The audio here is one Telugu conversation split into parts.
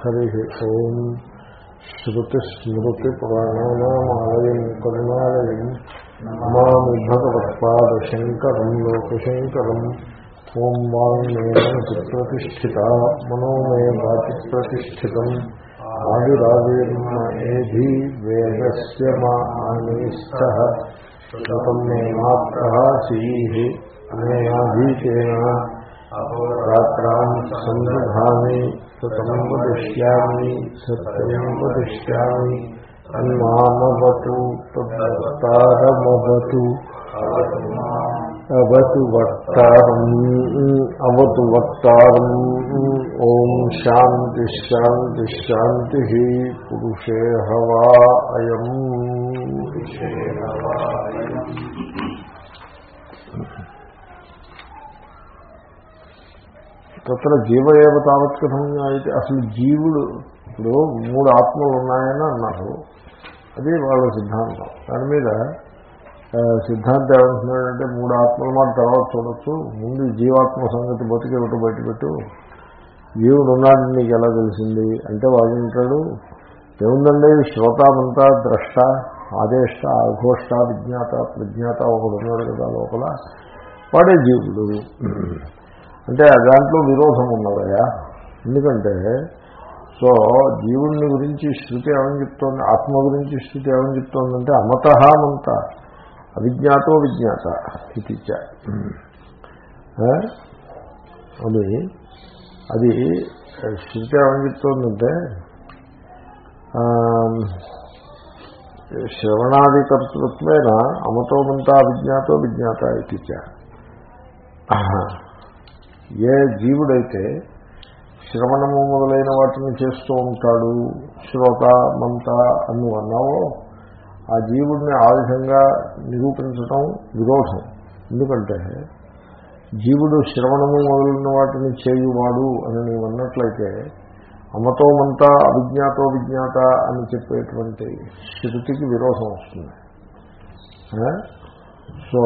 హరి ఓం శ్రుతిస్మృతిపురాణానామాలయం కరుణాలయం నమామి భగవత్పాదశంకరం లోకశంకరం ఓం వాంగ్మేనంతి ప్రతిష్ఠిత మనోమే వాచి ప్రతిష్ఠితం ఆదిరాజేర్మేధి వేదస్య మా ఆనీస్థ శతం మే మాత్రసీ అనేయాధీతేన రాత్రాన్ని సందధామి సతం వదిష్యామి సత్యం వదిష్యామి అన్మామవతు తద్వక్తారమవతు అవతు వక్తారం అవతు వక్తారం ఓం శాంతి శాంతి శాంతి పురుషే హవా అయం తత్ర జీవ ఏవ తావత్ కథంగా అయితే అసలు జీవుడు ఇప్పుడు మూడు ఆత్మలు ఉన్నాయని అన్నారు. అది వాళ్ళ సిద్ధాంతం. దాని మీద సిద్ధాంతం ఏమంటున్నాడంటే మూడు ఆత్మలు మాట తర్వాత చూడొచ్చు. ముందు జీవాత్మ సంగతి బతికి ఒకటి బయటపెట్టు. జీవుడు ఉన్నాడని నీకు ఎలా తెలిసింది? అంటే వాడు ఉంటాడు ఏముందండి? శ్రోతామంతా ద్రష్ట ఆదేష్ట ఆఘోష్ట విజ్ఞాత ప్రజ్ఞాత ఒకడు ఉన్నాడు కదా లోపల. వాడే జీవుడు. అంటే దాంట్లో విరోధం ఉన్నదయా? ఎందుకంటే సో జీవుణ్ణి గురించి శృతి ఏమని చెప్తోంది? ఆత్మ గురించి శృతి ఏమని చెప్తోందంటే అమతహామంత. అవిజ్ఞాతో విజ్ఞాత ఇది అది అది శృతి ఏమని చెప్తోందంటే శ్రవణాదికర్తృత్వేన అమతోమంత అవిజ్ఞాతో విజ్ఞాత ఇది ఏ జీవుడైతే శ్రవణము మొదలైన వాటిని చేస్తూ ఉంటాడు శ్రోత మంత అని అన్నావో ఆ జీవుడిని ఆ విధంగా నిరూపించటం విరోధం. ఎందుకంటే జీవుడు శ్రవణము మొదలైన వాటిని చేయువాడు అని నీవు అన్నట్లయితే అమతోమంతా అభిజ్ఞాతో విజ్ఞాత అని చెప్పేటువంటి శృతికి విరోధం వస్తుంది. సో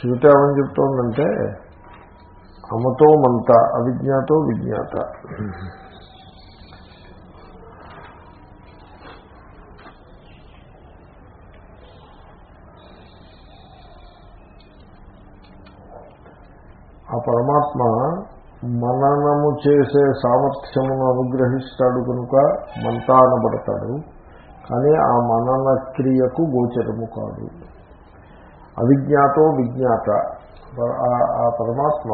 శృతి ఏమని చెప్తోందంటే అమతో మంత అవిజ్ఞాతో విజ్ఞాత. ఆ పరమాత్మ మననము చేసే సామర్థ్యమును అనుగ్రహిస్తాడు కనుక మంత అనబడతాడు కానీ ఆ మనన క్రియకు గోచరము కాదు. అవిజ్ఞాతో విజ్ఞాత. ఆ పరమాత్మ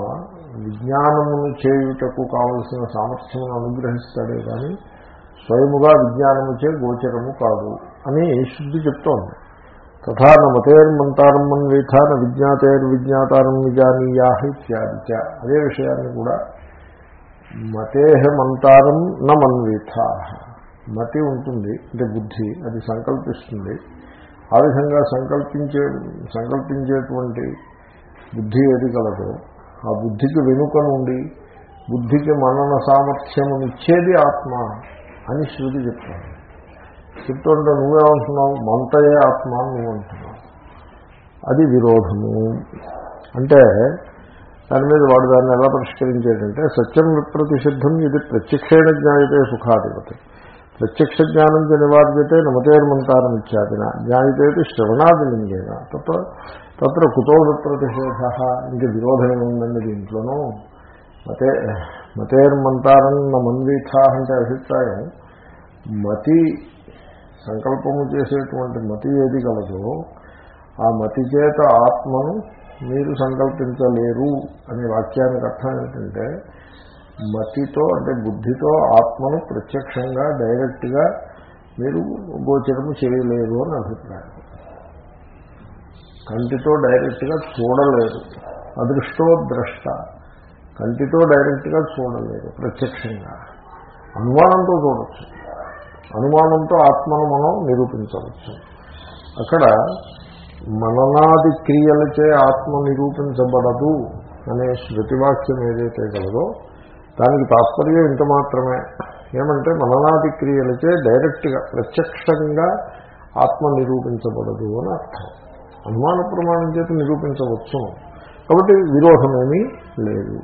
విజ్ఞానమును చేయుటకు కావలసిన సామర్థ్యమును అనుగ్రహిస్తాడే కానీ స్వయముగా విజ్ఞానము చే గోచరము కాదు అని శుద్ధి చెప్తోంది. తథా నమతేర్మంతారం మన్వీథాన విజ్ఞాతేర్విజ్ఞాతారం విజానీయా ఇత్యాది అదే విషయాన్ని కూడా మతేహ మంతారం న మన్వీథా. మతి ఉంటుంది అంటే బుద్ధి అది సంకల్పిస్తుంది. ఆ విధంగా సంకల్పించే సంకల్పించేటువంటి బుద్ధి ఏది కలదో ఆ బుద్ధికి వెనుక నుండి బుద్ధికి మనన సామర్థ్యమునిచ్చేది ఆత్మ అని శృతి చెప్తాను చెప్తుంటే నువ్వేమంటున్నావు? మంతయే ఆత్మ నువ్వు అంటున్నావు అది విరోధము. అంటే దాని మీద వాడు దాన్ని ఎలా పరిష్కరించేటంటే సత్యం విప్రతిషిద్ధం ఇది ప్రత్యక్షేణ జ్ఞాయతే సుఖాధిపతి. ప్రత్యక్ష జ్ఞానం చ నివార్యతే నమతేర్మంతారం ఇత్యాదిన జ్ఞాయితే శ్రవణాదిలింగేన. తత్ర తత్ర కుతో ప్రతిషేధ ఇంక విరోధం ఏముందండి దీంట్లోనూ? మతే మతేర్మంతారం నా మన్వీథా అంటే అభిప్రాయం. మతి సంకల్పము చేసేటువంటి మతి ఏది కలదో. ఆ మతి చేత ఆత్మను మీరు సంకల్పించలేరు అనే వాక్యానికి అర్థం ఏంటంటే మతితో అంటే బుద్ధితో ఆత్మను ప్రత్యక్షంగా డైరెక్ట్గా మీరు గోచరము చేయలేరు అని అభిప్రాయం. కంటితో డైరెక్ట్గా చూడలేరు అదృష్టో ద్రష్ట. కంటితో డైరెక్ట్గా చూడలేరు ప్రత్యక్షంగా. అనుమానంతో చూడవచ్చు అనుమానంతో ఆత్మను మనం నిరూపించవచ్చు. అక్కడ మననాది క్రియలచే ఆత్మ నిరూపించబడదు అనే శృతివాక్యం ఏదైతే కలదో దానికి తాత్పర్యం ఇంత మాత్రమే. ఏమంటే మననాది క్రియలచే డైరెక్ట్గా ప్రత్యక్షంగా ఆత్మ నిరూపించబడదు అని అర్థం. అనుమాన ప్రమాణం చేత నిరూపించవచ్చు. కాబట్టి విరోధమేమీ లేదు.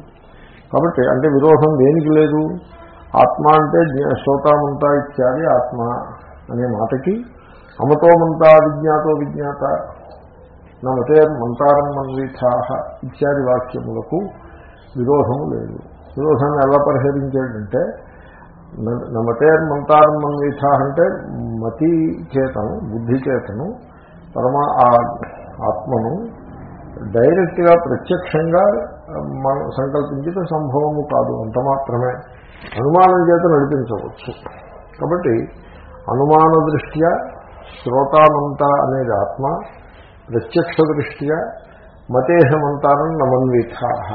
కాబట్టి అంటే విరోధం దేనికి లేదు? ఆత్మ అంటే శ్రోతామంతా ఇత్యాది ఆత్మ అనే మాటకి. అమతోమంతా విజ్ఞాతో విజ్ఞాత. నమతే మంతారం మన్విథాహ ఇత్యాది వాక్యములకు విరోధము లేదు. విరోధాన్ని ఎలా పరిహరించాడంటే నమతేర్ మంతారం మన్విథ అంటే మతి చేతను బుద్ధి చేతను పరమా ఆ ఆత్మను డైరెక్ట్గా ప్రత్యక్షంగా మనం సంకల్పించిన సంభవము కాదు అంత మాత్రమే. అనుమానం చేత నడిపించవచ్చు. కాబట్టి అనుమాన దృష్ట్యా శ్రోతామంత అనేది ఆత్మ ప్రత్యక్ష దృష్ట్యా మతేహమంతారం నమన్విథాహ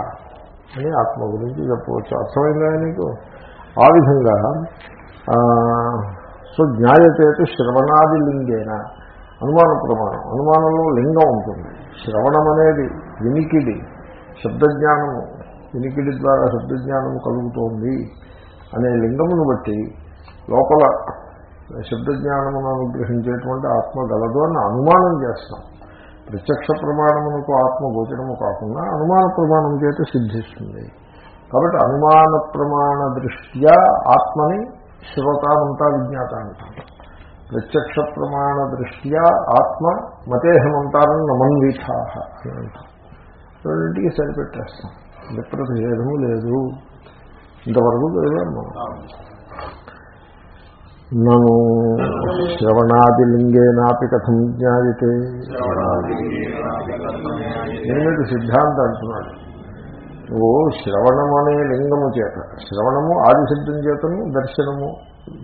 అని ఆత్మ గురించి చెప్పవచ్చు. అర్థమైందా నీకు? ఆ విధంగా సో జ్ఞాయతేతు శ్రవణాది లింగేన అనుమాన ప్రమాణం. అనుమానంలో లింగం ఉంటుంది. శ్రవణం అనేది వినికిడి శబ్దజ్ఞానము. వినికిడి ద్వారా శబ్దజ్ఞానము కలుగుతోంది అనే లింగమును బట్టి లోపల శబ్దజ్ఞానమును అనుగ్రహించేటువంటి ఆత్మ గలదు అని అనుమానం చేస్తాం. ప్రత్యక్ష ప్రమాణమునకు ఆత్మ గోచరము కాకుండా అనుమాన ప్రమాణం చేత సిద్ధిస్తుంది. కాబట్టి అనుమాన ప్రమాణ దృష్ట్యా ఆత్మని శ్రోతామంతా విజ్ఞాత అంటారు ప్రత్యక్ష ప్రమాణ దృష్ట్యా ఆత్మ మతేహమంతారం నమన్వీఠా అని అంటారు రెండింటికి సరిపెట్టేస్తాం. విప్రతిషేధము లేదు. ఇంతవరకు చదివాం మనం నను శ్రవణాదిలింగేనాపి కథం జ్ఞాయతే. నేను సిద్ధాంతం అంటున్నాడు? నువ్వు శ్రవణం అనే లింగము చేత. శ్రవణము ఆదిశబ్దం చేతను దర్శనము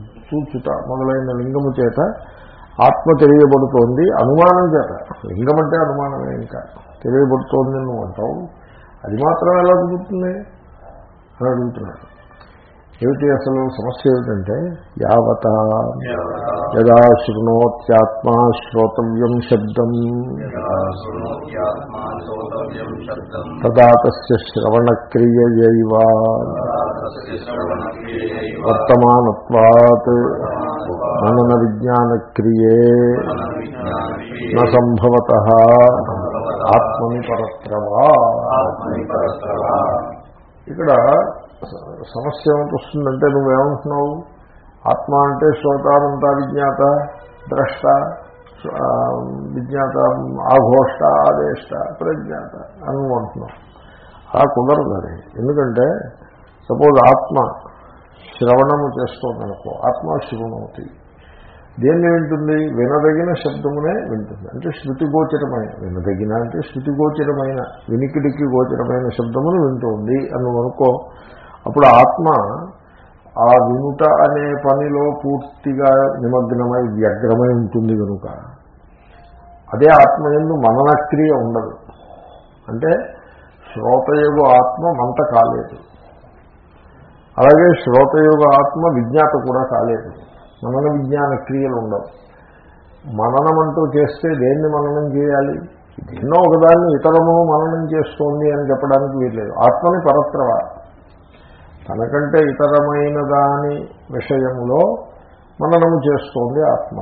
సూచిత మొదలైన లింగము చేత ఆత్మ తెలియబడుతోంది అనుమానం చేత. లింగం అంటే అనుమానమే ఇంకా. తెలియబడుతోంది నువ్వు అంటావు. అది మాత్రం ఎలా కుదురుతుంది? అని అడుగుతున్నాడు. ఏమిటి అసలు సమస్య ఏమిటంటే యావత యదా శృణోత్యాత్మా శ్రోతవ్యం శబ్దం. తదా తస్య శ్రవణక్రియయైవ. వర్తమానత్వాత్ మనన విజ్ఞానక్రియే న సంభవత ఆత్మని పరత్రవా. ఇక్కడ సమస్య ఏమిటి వస్తుందంటే నువ్వేమంటున్నావు? ఆత్మ అంటే శ్రోతానంత విజ్ఞాత ద్రష్ట విజ్ఞాత ఆఘోష్ట ఆదేష్ట ప్రజ్ఞాత అని అంటున్నావు. అలా కుదరదు అది. ఎందుకంటే సపోజ్ ఆత్మ శ్రవణము చేస్తోందనుకో ఆత్మ శివమవుతుంది దేన్ని వింటుంది? వినదగిన శబ్దమునే వింటుంది. అంటే శృతి గోచరమైన వినదగిన అంటే శృతి గోచరమైన వినికిడికి గోచరమైన శబ్దమును వింటుంది అని అనుకో అప్పుడు ఆత్మ ఆ వినుట అనే పనిలో పూర్తిగా నిమగ్నమై వ్యగ్రమై ఉంటుంది కనుక. అదే ఆత్మ ఎందు మననక్రియ ఉండదు. అంటే శ్రోతయోగ ఆత్మ మంట కాలేదు. అలాగే శ్రోతయోగ ఆత్మ విజ్ఞాత కూడా కాలేదు. మనన విజ్ఞాన క్రియలు ఉండవు. మననం అంటూ చేస్తే దేన్ని మననం చేయాలి? ఎన్నో ఒకదాన్ని ఇతరము మననం చేస్తోంది అని చెప్పడానికి వీల్లేదు. ఆత్మని పరత్రవ తనకంటే ఇతరమైన దాని విషయంలో మననము చేస్తోంది ఆత్మ.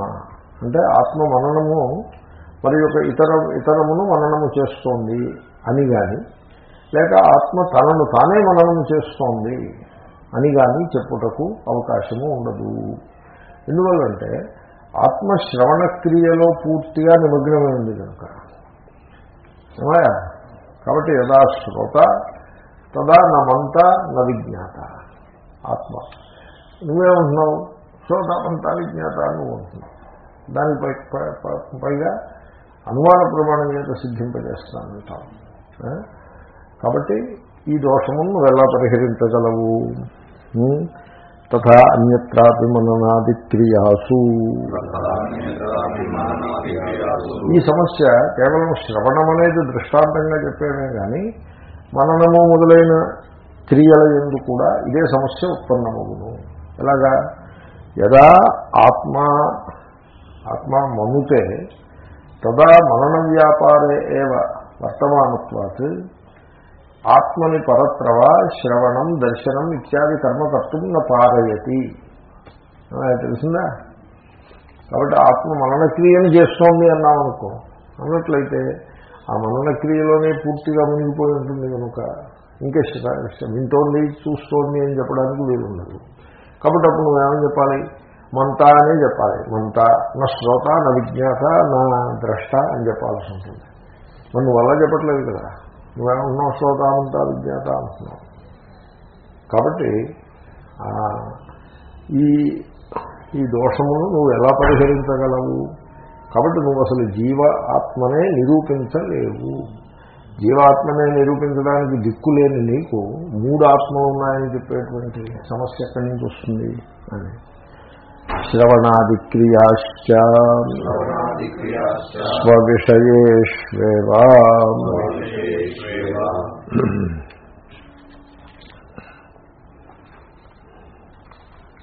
అంటే ఆత్మ మననము మరి యొక్క ఇతర ఇతరమును మననము చేస్తోంది అని కానీ లేక ఆత్మ తనను తానే మననము చేస్తోంది అని కానీ చెప్పుటకు అవకాశము ఉండదు. ఎందువల్లంటే ఆత్మ శ్రవణ క్రియలో పూర్తిగా నిమగ్నమైంది కనుక. కాబట్టి యథా శ్రోత తదా నమంత న విజ్ఞాత. ఆత్మ. నువ్వేమంటున్నావు? శ్రోతమంతా విజ్ఞాత నువ్వు అంటున్నావు. దానిపై పైగా అనుమాన ప్రమాణం చేత సిద్ధింపజేస్తానంటావు కాబట్టి ఈ దోషమును నువ్వు ఎలా పరిహరించగలవు? తథా అన్యత్రాపి మననాది క్రియాసు. ఈ సమస్య కేవలం శ్రవణం అనేది దృష్టాంతంగా చెప్పేమే కానీ మననము మొదలైన క్రియల ఎందు కూడా ఇదే సమస్య ఉత్పన్నమవును. ఎలాగా? యదా ఆత్మ ఆత్మ మనుతే తదా మనన వ్యాపారే ఏవ వర్తమానత్వాత్ ఆత్మని పరత్రవ శ్రవణం దర్శనం ఇత్యాది కర్మ కర్తం న పారయతి. తెలిసిందా? కాబట్టి ఆత్మ మనన క్రియను చేస్తోంది అన్నామనుకో. అన్నట్లయితే ఆ మనన క్రియలోనే పూర్తిగా మునిగిపోయి ఉంటుంది కనుక ఇంకా వింటోంది చూస్తోంది అని చెప్పడానికి వీలు ఉండదు కాబట్టి అప్పుడు నువ్వేమని చెప్పాలి? మంత అనే చెప్పాలి. మంత నా శ్రోత నా విజ్ఞాత నా ద్రష్ట అని చెప్పాల్సి ఉంటుంది. మరి నువ్వు అలా చెప్పట్లేదు కదా. నువ్వేమన్నా శ్రోత అంత విజ్ఞాత అంటున్నావు. కాబట్టి ఈ ఈ దోషమును నువ్వు ఎలా పరిహరించగలవు? కాబట్టి నువ్వు అసలు జీవ ఆత్మనే నిరూపించలేవు. జీవాత్మనే నిరూపించడానికి దిక్కు లేని నీకు మూడు ఆత్మలు ఉన్నాయని చెప్పేటువంటి సమస్య ఎక్కడి నుంచి వస్తుంది అని. శ్రవణాది క్రియాశ్చ స్వవిషయేష్వేవా.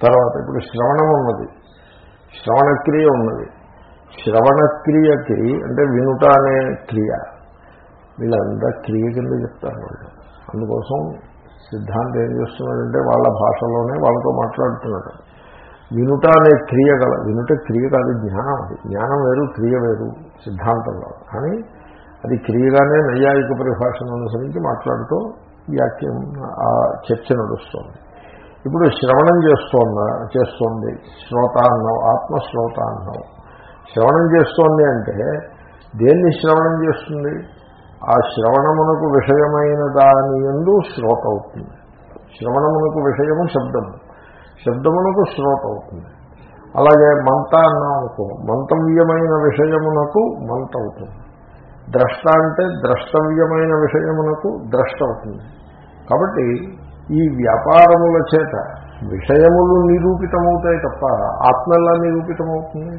తర్వాత ఇప్పుడు శ్రవణం ఉన్నది. శ్రవణక్రియ ఉన్నది. శ్రవణ క్రియకి అంటే వినుట అనే క్రియ. వీళ్ళంతా క్రియ కింద చెప్తారు వాళ్ళు. అందుకోసం సిద్ధాంతం ఏం చేస్తున్నాడంటే వాళ్ళ భాషలోనే వాళ్ళతో మాట్లాడుతున్నాడు. వినుట అనే క్రియ గల వినుట క్రియ కాదు జ్ఞానం. అది జ్ఞానం వేరు క్రియ వేరు సిద్ధాంతంలో. కానీ అది క్రియగానే నైయాయిక పరిభాషను అనుసరించి మాట్లాడుతూ వ్యాఖ్యం ఆ చర్చ నడుస్తోంది. ఇప్పుడు శ్రవణం చేస్తోందా చేస్తోంది. శ్రోత అన్నావు ఆత్మశ్రోత అన్నావు శ్రవణం చేస్తోంది అంటే దేన్ని శ్రవణం చేస్తుంది? ఆ శ్రవణమునకు విషయమైన దాని ఎందు శ్రోత అవుతుంది. శ్రవణమునకు విషయము శబ్దము. శబ్దమునకు శ్రోత అవుతుంది. అలాగే మంత అన్నాం అనుకో మంతవ్యమైన విషయమునకు మంత అవుతుంది. ద్రష్ట అంటే ద్రష్టవ్యమైన విషయమునకు ద్రష్ట అవుతుంది. కాబట్టి ఈ వ్యాపారముల చేత విషయములు నిరూపితమవుతాయి తప్ప ఆత్మ ఎలా నిరూపితమవుతుంది?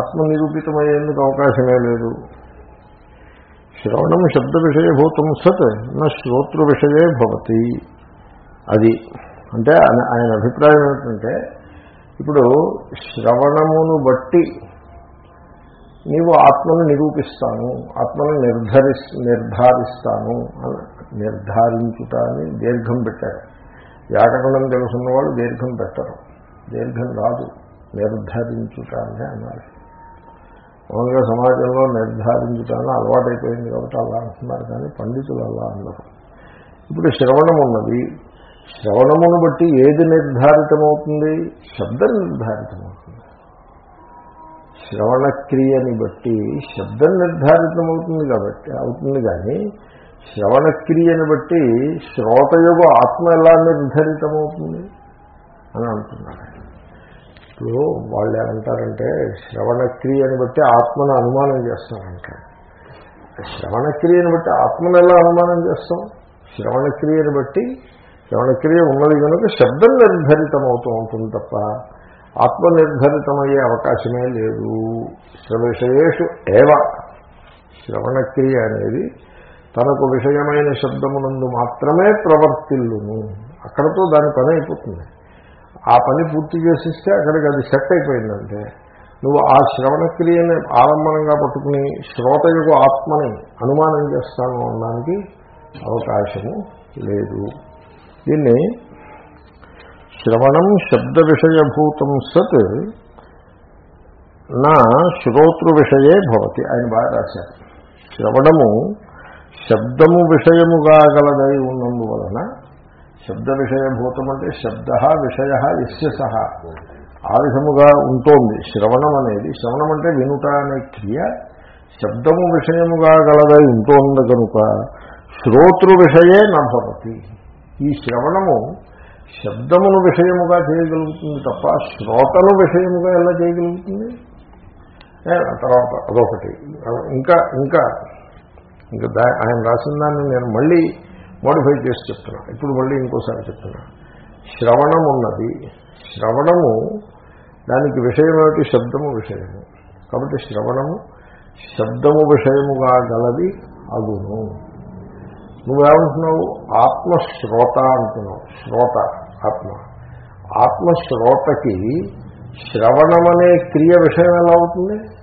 ఆత్మ నిరూపితమయ్యేందుకు అవకాశమే లేదు. శ్రవణం శబ్ద విషయభూతం సత్ నా శ్రోతృ విషయే భవతి. అది అంటే ఆయన ఆయన అభిప్రాయం ఏమిటంటే ఇప్పుడు శ్రవణమును బట్టి నీవు ఆత్మను నిరూపిస్తాను ఆత్మను నిర్ధరి నిర్ధారిస్తాను నిర్ధారించుట అని దీర్ఘం పెట్టారు. వ్యాకరణం తెలుసున్న వాళ్ళు దీర్ఘం పెట్టరు. దీర్ఘం రాదు. నిర్ధరించుట అని అన్నారు. మామూలుగా సమాజంలో నిర్ధారించడానికి అలవాటైపోయింది కాబట్టి అలా అంటున్నారు కానీ పండితులు అలా అన్నారు ఇప్పుడు శ్రవణం ఉన్నది. శ్రవణమును బట్టి ఏది నిర్ధారితమవుతుంది? శబ్దం నిర్ధారితమవుతుంది. శ్రవణక్రియని బట్టి శబ్దం నిర్ధారితమవుతుంది కాబట్టి అవుతుంది కానీ శ్రవణక్రియని బట్టి శ్రోతయుగ ఆత్మ ఎలా నిర్ధారితమవుతుంది? అని అంటున్నారు. ఇప్పుడు వాళ్ళు ఏమంటారంటే శ్రవణక్రియను బట్టి ఆత్మను అనుమానం చేస్తారంటారు శ్రవణక్రియను బట్టి ఆత్మను ఎలా అనుమానం చేస్తాం? శ్రవణక్రియను బట్టి శ్రవణక్రియ ఉన్నది కనుక శబ్దం నిర్ధారితమవుతూ ఉంటుంది తప్ప ఆత్మనిర్ధారితమయ్యే అవకాశమే లేదు. శ్రవిషయేషు ఏవ. శ్రవణక్రియ అనేది తనకు విషయమైన శబ్దమునందు మాత్రమే ప్రవర్తిల్లును. అక్కడతో దాని పని అయిపోతుంది. ఆ పని పూర్తి చేసిస్తే అక్కడికి అది సెట్ అయిపోయిందంటే నువ్వు ఆ శ్రవణక్రియని ఆలంబనంగా పట్టుకుని శ్రోతయుగు ఆత్మని అనుమానం చేస్తాను అనడానికి అవకాశము లేదు. దీన్ని శ్రవణం శబ్ద విషయభూతం సత్ నా శ్రోతృ విషయే భవతి ఆయన బాగా రాశారు. శ్రవణము శబ్దము విషయముగా గలదై ఉన్నందువలన శబ్ద విషయభూతం అంటే శబ్ద విషయ ఎస్య సహ. ఆ విధముగా ఉంటోంది. శ్రవణం అనేది శ్రవణం అంటే వినుట అనే క్రియ శబ్దము విషయముగా గలదై ఉంటోంది కనుక శ్రోతృ విషయే నభవతి ఈ శ్రవణము శబ్దమును విషయముగా చేయగలుగుతుంది తప్ప శ్రోతను విషయముగా ఎలా చేయగలుగుతుంది? తర్వాత అదొకటి. ఇంకా ఇంకా ఇంకా దా- ఆయన రాసిన దాన్ని నేను మళ్ళీ మోడిఫై చేసి చెప్తున్నా ఇప్పుడు మళ్ళీ ఇంకోసారి చెప్తున్నా శ్రవణం ఉన్నది. శ్రవణము దానికి విషయం ఏమిటి? శబ్దము విషయము. కాబట్టి శ్రవణము శబ్దము విషయముగా గలది అగును. నువ్వేమంటున్నావు? ఆత్మశ్రోత అంటున్నావు. శ్రోత ఆత్మ. ఆత్మశ్రోతకి శ్రవణమనే క్రియ విషయం ఎలా అవుతుంది?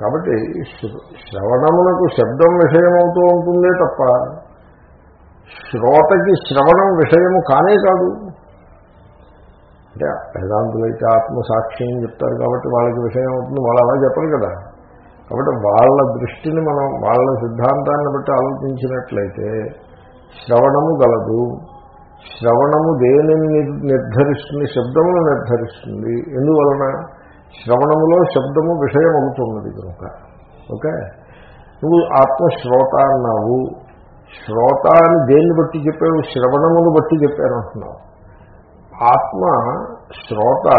కాబట్టి శ్రవణమునకు శబ్దం విషయమవుతూ ఉంటుందే తప్ప శ్రోతకి శ్రవణం విషయము కానే కాదు. అంటే వేదాంతులైతే అయితే ఆత్మ అని చెప్తారు కాబట్టి వాళ్ళకి విషయం అవుతుంది వాళ్ళు అలా చెప్పరు కదా. కాబట్టి వాళ్ళ దృష్టిని మనం వాళ్ళ సిద్ధాంతాన్ని బట్టి ఆలోచించినట్లయితే శ్రవణము గలదు. శ్రవణము దేనిని నిర్ధరిస్తుంది శబ్దమును నిర్ధరిస్తుంది. ఎందువలన? శ్రవణములో శబ్దము విషయం అవుతున్నది కనుక. ఓకే నువ్వు ఆత్మశ్రోత అన్నావు. శ్రోత అని దేన్ని బట్టి చెప్పావు? శ్రవణమును బట్టి చెప్పాను అంటున్నావు. ఆత్మ శ్రోత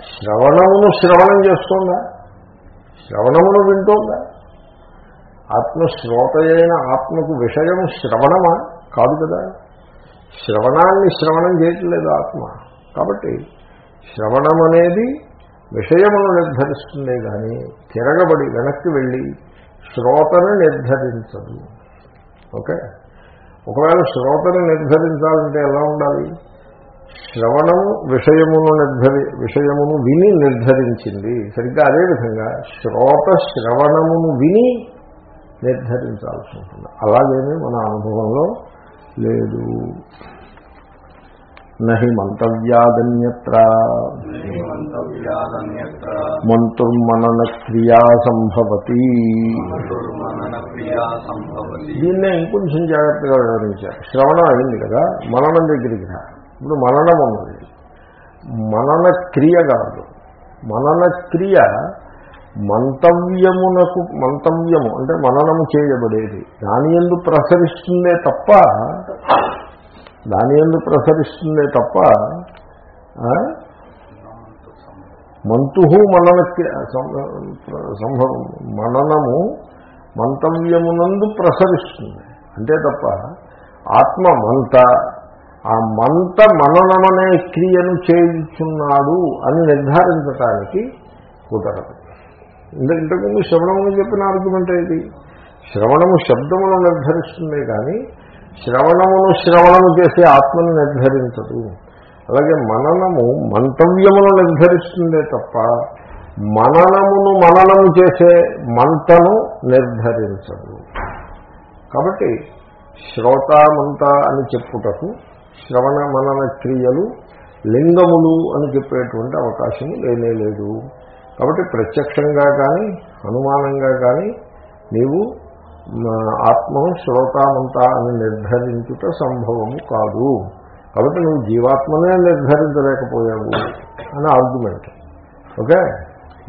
శ్రవణమును శ్రవణం చేస్తుందా? శ్రవణమును వింటోందా? ఆత్మ శ్రోత అయిన ఆత్మకు విషయం శ్రవణమా? కాదు కదా. శ్రవణాన్ని శ్రవణం చేయట్లేదు ఆత్మ. కాబట్టి శ్రవణం అనేది విషయమును నిర్ధరిస్తుందే కానీ తిరగబడి వెనక్కి వెళ్ళి శ్రోతను నిర్ధరించదు. ఓకే? ఒకవేళ శ్రోతను నిర్ధరించాలంటే ఎలా ఉండాలి? శ్రవణము విషయమును నిర్ధరి విషయమును విని నిర్ధరించింది. సరిగ్గా అదేవిధంగా శ్రోత శ్రవణమును విని నిర్ధరించాల్సి ఉంటుంది. అలాగేమీ మన అనుభవంలో లేదు. నహి మంతవ్యాదన్యత్ర. మంతుర్మనన మనన క్రియా సంభవతి. దీన్నే ఇంకొంచెం జాగ్రత్తగా వివరించారు. శ్రవణం అయింది కదా మననం దగ్గరికి రా. ఇప్పుడు మననం ఉన్నది. మనన క్రియ కాదు. మనన క్రియ మంతవ్యమునకు మంతవ్యము అంటే మననము చేయబడేది. దాని ఎందు ప్రసరిస్తుందే తప్ప దాని ఎందు ప్రసరిస్తుందే తప్ప మంతు మనన సంభవం మననము మంతవ్యమునందు ప్రసరిస్తుంది. అంతే తప్ప ఆత్మ మంత ఆ మంత మననమనే క్రియను చేయుచున్నాడు అని నిర్ధారించటానికి కుదరదు. ఇంత ఇంతకుముందు శ్రవణమును చెప్పిన ఆర్గ్యుమెంట్ ఇది శ్రవణము శబ్దమును నిర్ధరిస్తుంది కానీ శ్రవణమును శ్రవణము చేసే ఆత్మను నిర్ధరించదు. అలాగే మననము మంతవ్యమును నిర్ధరిస్తుందే తప్ప మననమును మననము చేసే మంటను నిర్ధరించదు. కాబట్టి శ్రోతామంత అని చెప్పుటకు శ్రవణ మనన క్రియలు లింగములు అని చెప్పేటువంటి అవకాశం లేనే లేదు. కాబట్టి ప్రత్యక్షంగా కానీ అనుమానంగా కానీ నీవు మ, ఆత్మను శ్రోతామంత అని నిర్ధరించుట సంభవము కాదు. కాబట్టి నువ్వు జీవాత్మనే నిర్ధారించలేకపోయావు అని ఆర్గ్యుమెంట్. ఓకే?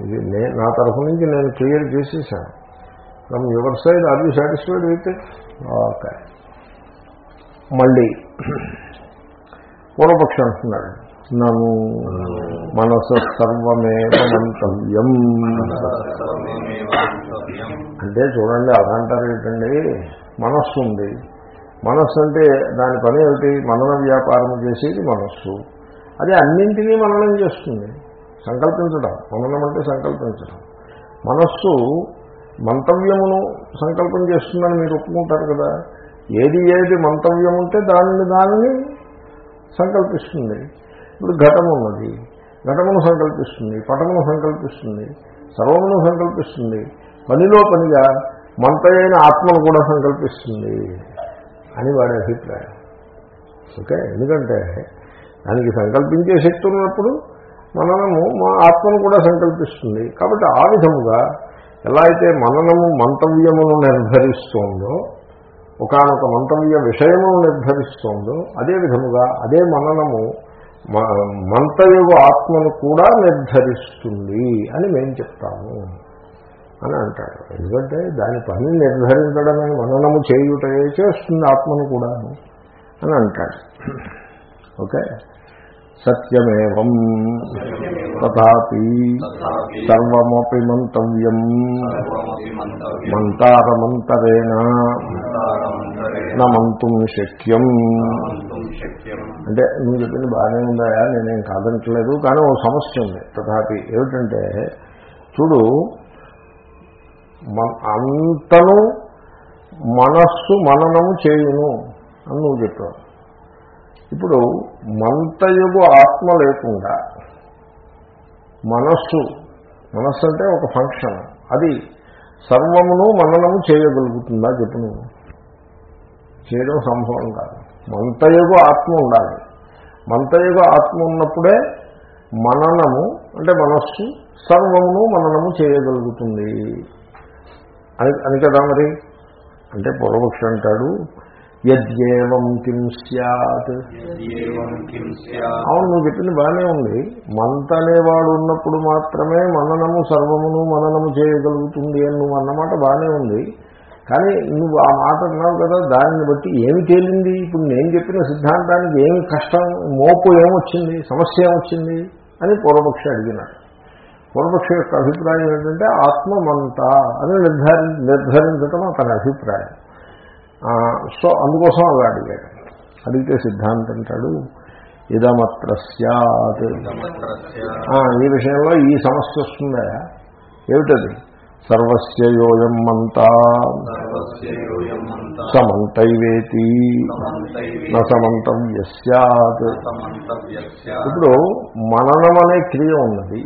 ఇది నే నా తరఫు నుంచి నేను క్లియర్ చేసేసాను. From your side are you satisfied with it? Okay. మళ్ళీ పూర్వపక్షం అంటున్నాడు. నను మనసు సర్వమే మంతవ్యం అంటే చూడండి అలా అంటారు ఏంటండి? మనస్సు ఉంది. మనస్సు అంటే దాని పని ఏమిటి? మనన వ్యాపారం చేసేది మనస్సు. అది అన్నింటినీ మననం చేస్తుంది. సంకల్పించడం. మననం అంటే సంకల్పించడం. మనస్సు మంతవ్యమును సంకల్పం చేస్తుందని మీరు ఒప్పుకుంటారు కదా? ఏది ఏది మంతవ్యం ఉంటే దానిని దానిని సంకల్పిస్తుంది. ఇప్పుడు ఘటం ఉన్నది. ఘటమును సంకల్పిస్తుంది. పటమును సంకల్పిస్తుంది. సర్వమును సంకల్పిస్తుంది. పనిలో పనిగా మంతయైన ఆత్మను కూడా సంకల్పిస్తుంది అని వాడి అభిప్రాయం. ఓకే? ఎందుకంటే దానికి సంకల్పించే శక్తి ఉన్నప్పుడు మననము మా ఆత్మను కూడా సంకల్పిస్తుంది. కాబట్టి ఆ విధముగా ఎలా అయితే మననము మంతవ్యమును నిర్ధరిస్తోందో ఒకనొక మంతవ్య విషయమును నిర్ధరిస్తోందో అదే విధముగా అదే మననము మ- ఆత్మను కూడా నిర్ధరిస్తుంది అని మేము చెప్తాము. అని అంటాడు ఎందుకంటే దాని పని నిర్ధారించడమే మననము చేయుటే చేస్తుంది ఆత్మను కూడా అని అంటాడు ఓకే? సత్యమేవం తథాపి సర్వమపి మంతవ్యం మంతారమంతరేణ నమంతుం శక్యం. మంతుం అంటే నువ్వు చెప్పింది బాగానే ఉందా నేనేం కాదంటలేదు కానీ ఓ సమస్య ఉంది. తథాపి ఏమిటంటే చూడు మన- అంతను మనస్సు మననము చేయును అని నువ్వు చెప్పావు. ఇప్పుడు మంతయుగు ఆత్మ లేకుండా మనస్సు మనస్సు అంటే ఒక ఫంక్షన్. అది సర్వమును మననము చేయగలుగుతుందా చెప్పు నువ్వు. చేయడం సంభవం కాదు. మంతయుగు ఆత్మ ఉండాలి. మంతయుగు ఆత్మ ఉన్నప్పుడే మననము అంటే మనస్సు సర్వమును మననము చేయగలుగుతుంది. అని అని కదా మరి? అంటే పూర్వపక్షి అంటాడు యద్యేవం కిం స్యాత్. అవును నువ్వు చెప్పింది బాగానే ఉంది. మంత అనేవాడు ఉన్నప్పుడు మాత్రమే మననము సర్వమును మననము చేయగలుగుతుంది అని నువ్వు అన్నమాట బాగానే ఉంది. కానీ నువ్వు ఆ మాట అన్నావు కదా దానిని బట్టి ఏమి తేలింది? ఇప్పుడు నేను చెప్పిన సిద్ధాంతానికి ఏమి కష్టం మోపు ఏమొచ్చింది సమస్య ఏమొచ్చింది అని పూర్వపక్షి అడిగినాడు. పూర్వపక్షి యొక్క అభిప్రాయం ఏంటంటే ఆత్మ మంత అని నిర్ధారి నిర్ధారించడం అతని అభిప్రాయం. సో అందుకోసం అలా అడిగాడు. అడిగితే సిద్ధాంతం అంటాడు ఇదమత్ర సత్ ఈ విషయంలో ఈ సమస్య వస్తుందా? ఏమిటది? సర్వస్య యోయం మంతా. సమంతైవేతి. సమంతైవే న సమంతవ్య సత్ ఇప్పుడు మననం అనే క్రియ ఉన్నది.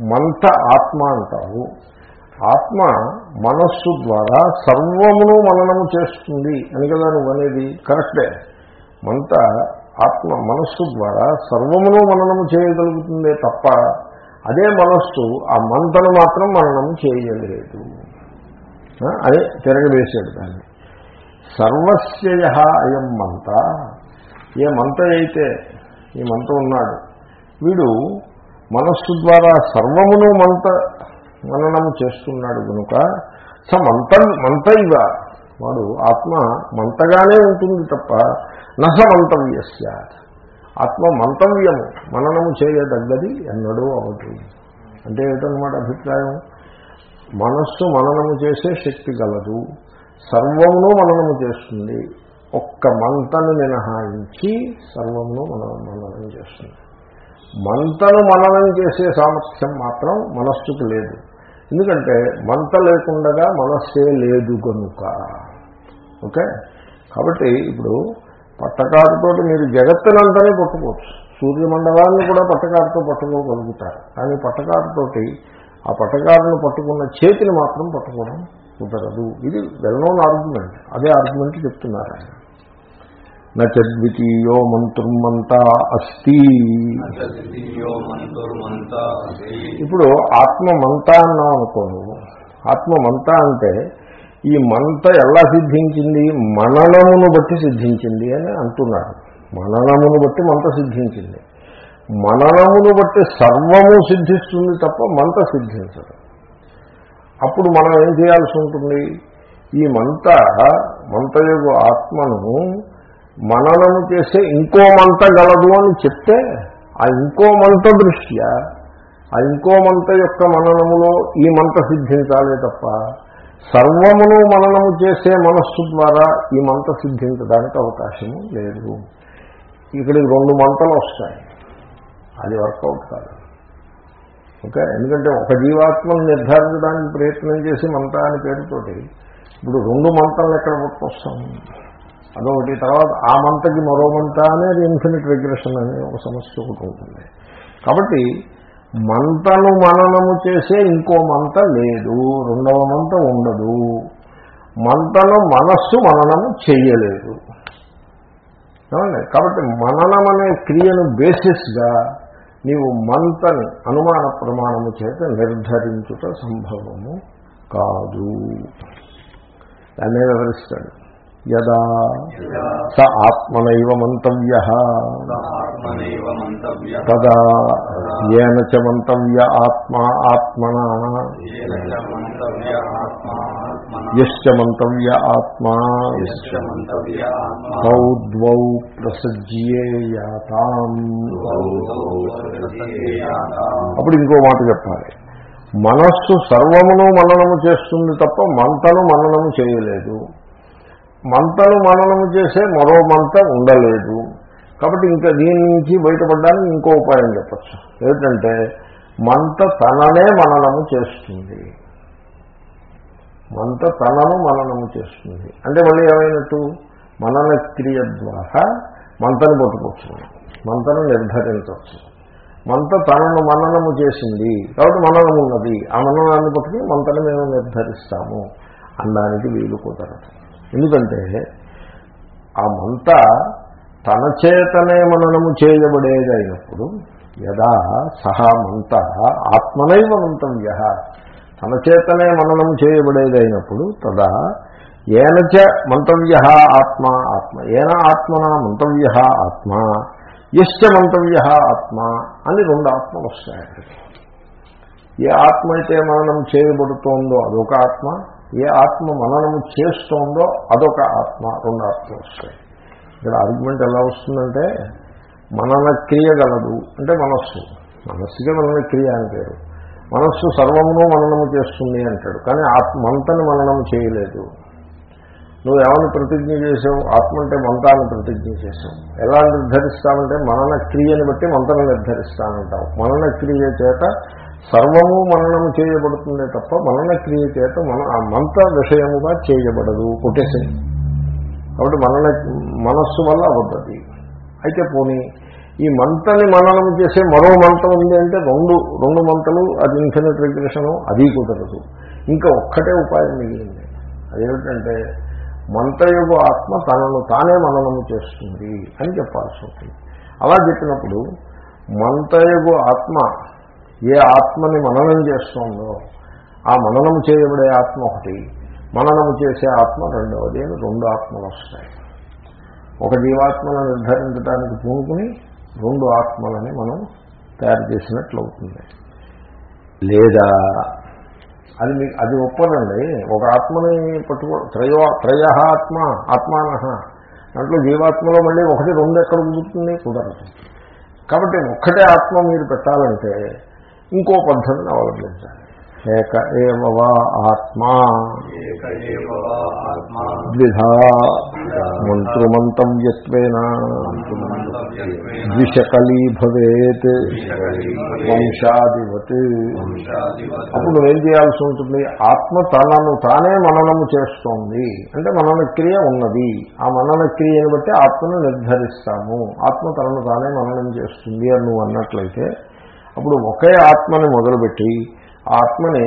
మంత ఆత్మ అంటారు ఆత్మ మనస్సు ద్వారా సర్వమును మననము చేస్తుంది. అని కదా నువ్వనేది? కరెక్టే. మంత ఆత్మ మనస్సు ద్వారా సర్వమును మననము చేయగలుగుతుందే తప్ప అదే మనస్సు ఆ మంతను మాత్రం మననము చేయలేదు. అదే తిరగవేశాడు దాన్ని. సర్వస్య అయం మంత. ఏ మంత అయితే ఈ మంత ఉన్నాడు. వీడు మనస్సు ద్వారా సర్వమును మంత మననము చేస్తున్నాడు కనుక స మంత మంతైవ. వాడు ఆత్మ మంతగానే ఉంటుంది తప్ప నస మంతవ్యస్య ఆత్మ మంతవ్యము మననము చేయదగ్గది ఎన్నడూ అవదు. అంటే ఏమిటన్నమాట అభిప్రాయం? మనస్సు మననము చేసే శక్తి గలదు సర్వమును మననము చేస్తుంది. ఒక్క మంతను మినహాయించి సర్వమును మన మననం చేస్తుంది. మంతను మననం చేసే సామర్థ్యం మాత్రం మనస్సుకు లేదు. ఎందుకంటే మంత లేకుండా మనస్సే లేదు కనుక ఓకే? కాబట్టి ఇప్పుడు పట్టకారుతోటి మీరు జగత్తునంతనే పట్టుకోవచ్చు. సూర్యమండలాన్ని కూడా పట్టకారుతో పట్టుకోగలుగుతారు. కానీ పట్టకారుతోటి ఆ పట్టకారును పట్టుకున్న చేతిని మాత్రం పట్టుకోవడం కుదరదు. ఇది వెల్ నోన్ ఆర్గ్యుమెంట్ అదే ఆర్గ్యుమెంట్ చెప్తున్నారు ఆయన. నద్వితీయో మంత్రుమంతా అస్తి మంతుర్మంత అస్తి. ఇప్పుడు ఆత్మ మంత అన్నాం అనుకో నువ్వు. ఆత్మ మంత అంటే ఈ మంత ఎలా సిద్ధించింది? మననమును బట్టి సిద్ధించింది అని అంటున్నారు. మననమును బట్టి మంత సిద్ధించింది. మననమును బట్టి సర్వము సిద్ధిస్తుంది తప్ప మంత సిద్ధించదు. అప్పుడు మనం ఏం చేయాల్సి ఉంటుంది? ఈ మంత మంతయుగు ఆత్మను మననము చేసే ఇంకో మంత గలదు అని చెప్తే ఆ ఇంకో మంత దృష్ట్యా? ఆ ఇంకో మంత యొక్క మననములో ఈ మంత సిద్ధించాలే తప్ప సర్వమును మననము చేసే మనస్సు ద్వారా ఈ మంత సిద్ధించడానికి అవకాశము లేదు. ఇక్కడికి రెండు మంటలు వస్తాయి. అది వర్కౌట్ కాదు. ఓకే? ఎందుకంటే ఒక జీవాత్మను నిర్ధారించడానికి ప్రయత్నం చేసి మంట అని పేరుతోటి ఇప్పుడు రెండు మంటలను ఎక్కడ పట్టుకొస్తాము అదొకటి. తర్వాత ఆ మంటకి మరో మంట అనేది ఇన్ఫినిట్ రిగ్రెషన్ అనే ఒక సమస్య ఒకటి ఉంటుంది. కాబట్టి మంటను మననము చేసే ఇంకో మంట లేదు. రెండవ మంట ఉండదు. మంటను మనస్సు మననము చేయలేదు. ఏమండి? కాబట్టి మననం అనే క్రియను బేసిస్గా నీవు మంతని అనుమాన ప్రమాణము చేత నిర్ధరించుట సంభవము కాదు. దాన్ని వివరిస్తాడు? యదా స ఆత్మనైవ మంతవ్య తదా ఏన చ మంతవ్య ఆత్మ ఆత్మన చ మంతవ్య ఆత్మా యశ్చ మంతవ్య తౌ ద్వౌ ప్రసజ్యేయాతాం. అప్పుడు ఇంకో మాట చెప్పాలి. మనస్సు సర్వమును మననము చేస్తుంది తప్ప మంతను మననము చేయలేదు. మంటను మననము చేసే మరో మంట ఉండలేదు. కాబట్టి ఇంకా దీని నుంచి బయటపడడానికి ఇంకో ఉపాయం చెప్పచ్చు. ఏమిటంటే మంట తననే మననము చేస్తుంది. మంట తనను మననము చేస్తుంది. అంటే మళ్ళీ ఏమైనట్టు? మనన క్రియ ద్వారా మంతను పట్టుకోవచ్చు మంతను నిర్ధారించవచ్చు. మంత తనను మననము చేసింది. కాబట్టి మననం ఉన్నది ఆ మననాన్ని పట్టుకుని మంతను మేము నిర్ధరిస్తాము. అనడానికి వీలు కుదరదు. ఎందుకంటే ఆ మంట తన చేతనే మననము చేయబడేదైనప్పుడు యదా సహా మంత ఆత్మనైవ మంతవ్య తన చేతనే మననము చేయబడేదైనప్పుడు తదా ఏనచ మంతవ్య ఆత్మ ఆత్మ. ఏన ఆత్మన మంతవ్య ఆత్మ. ఎశ్చ మంతవ్య ఆత్మ అని రెండు ఆత్మలు వస్తాయి ఏ ఆత్మ అయితే మననం చేయబడుతోందో అదొక ఆత్మ ఏ ఆత్మ మననము చేస్తోందో అదొక ఆత్మ రెండు ఆత్మలు వస్తాయి. ఇక్కడ ఆర్గ్యుమెంట్ ఎలా వస్తుందంటే మనన క్రియ గలదు అంటే మనస్సు. మనస్సుకే మనన క్రియ అని పేరు. మనస్సు సర్వమును మననము చేస్తుంది అంటాడు. కానీ ఆత్మ మంతని మననము చేయలేదు. నువ్వేమని ప్రతిజ్ఞ చేసావు? ఆత్మ అంటే మంతాన్ని ప్రతిజ్ఞ చేసావు. ఎలా నిర్ధరిస్తామంటే మనన క్రియని బట్టి మంతను నిర్ధరిస్తానంటావు. మనన క్రియ చేత సర్వము మననం చేయబడుతుంది తప్ప మనన క్రియ చేత మన ఆ మంత విషయముగా చేయబడదు కొట్టేసి కాబట్టి మనన మనస్సు వల్ల అబద్ధది. అయితే పోనీ ఈ మంతని మననం చేసే మరో మంట ఉంది అంటే రెండు రెండు మంటలు అది ఇన్ఫినిట్ రిగ్రెషను అది కుదరదు. ఇంకా ఒక్కటే ఉపాయం మిగిలింది. అదేమిటంటే మంతయుగ ఆత్మ తనను తానే మననము చేస్తుంది అని చెప్పాల్సి ఉంటుంది. అలా చెప్పినప్పుడు మంతయుగ ఆత్మ ఏ ఆత్మని మననం చేస్తుందో ఆ మననం చేయబడే ఆత్మ ఒకటి మననం చేసే ఆత్మ రెండవది అని రెండు ఆత్మలు వస్తాయి. ఒక జీవాత్మను నిర్ధారించడానికి పూనుకుని రెండు ఆత్మలని మనం తయారు చేసినట్లు అవుతుంది లేదా అది మీకు అది ఒప్పదండి. ఒక ఆత్మని పట్టుకో త్రయో త్రయ ఆత్మ ఆత్మాన దాంట్లో జీవాత్మలో మళ్ళీ ఒకటి రెండు ఎక్కడ కుదురుతుంది కుదరదు. కాబట్టి ఒక్కటే ఆత్మ మీరు పెట్టాలంటే ఇంకో పద్ధతిని అవలంబించాలి ఏక ఏవవా ఆత్మా ఏక ఏవ ఆత్మా ద్విధా మంత్రుమంతవ్యత్వేన మంతవ్యత్వేన ద్విషకలీ భవేత్ వంశాధిపతి అప్పుడు నువ్వేం చేయాల్సి ఉంటుంది? ఆత్మ తనను తానే మననము చేస్తోంది. అంటే మనన క్రియ ఉన్నది. ఆ మనన క్రియను బట్టి ఆత్మను నిర్ధరిస్తాము. ఆత్మ తనను తానే మననం చేస్తుంది అని నువ్వు అన్నట్లయితే అప్పుడు ఒకే ఆత్మని మొదలుపెట్టి ఆత్మని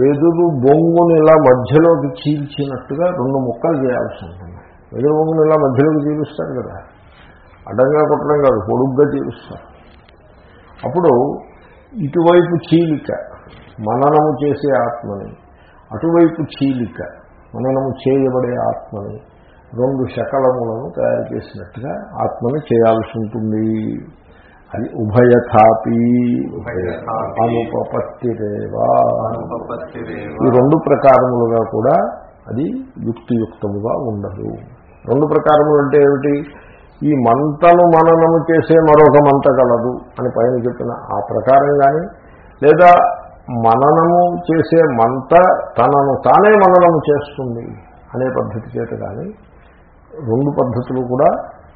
వెదురు బొంగుని ఇలా మధ్యలోకి చీల్చినట్టుగా రెండు ముక్కలు చేయాల్సి ఉంటుంది. వెదురు బొంగుని ఇలా మధ్యలోకి చీలుస్తారు కదా. అడ్డంగా కొట్టడం కాదు పొడుగ్గా చీలుస్తారు. అప్పుడు ఇటువైపు చీలిక మననము చేసే ఆత్మని అటువైపు చీలిక మననము చేయబడే ఆత్మని రెండు శకలములను తయారు చేసినట్టుగా ఆత్మని చేయాల్సి ఉంటుంది. అది ఉభయథాపి. అనుపపత్తిరేవా. ఈ రెండు ప్రకారములుగా కూడా అది యుక్తియుక్తముగా ఉండదు. రెండు ప్రకారములు అంటే ఏమిటి? ఈ మంటను మననము చేసే మరొక మంట గలదు అని పైన చెప్పిన ఆ ప్రకారం కానీ లేదా మననము చేసే మంట తనను తానే మననము చేస్తుంది అనే పద్ధతి చేత కానీ రెండు పద్ధతులు కూడా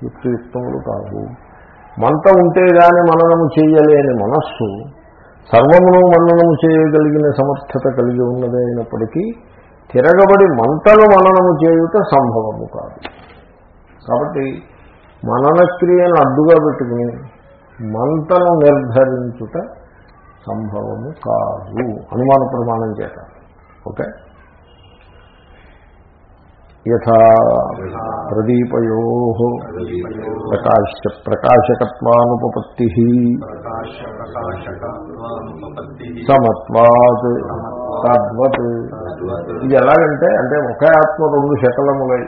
యుక్తియుక్తములు కావు. మంట ఉంటే గాని మననము చేయలేని మనస్సు సర్వమును మననము చేయగలిగిన సమర్థత కలిగి ఉన్నదే అయినప్పటికీ తిరగబడి మంటను మననము చేయుట సంభవము కాదు. కాబట్టి మనన క్రియను అడ్డుగా పెట్టుకుని మంటను నిర్ధరించుట సంభవము కాదు. అనుమాన ప్రమాణం చేత. ఓకే? యథా ప్రదీపయో ప్రకాశ ప్రకాశకత్వానుపపత్తి సమత్వాత్ తద్వత్. ఇది ఎలాగంటే అంటే ఒకే ఆత్మ రెండు శకలములై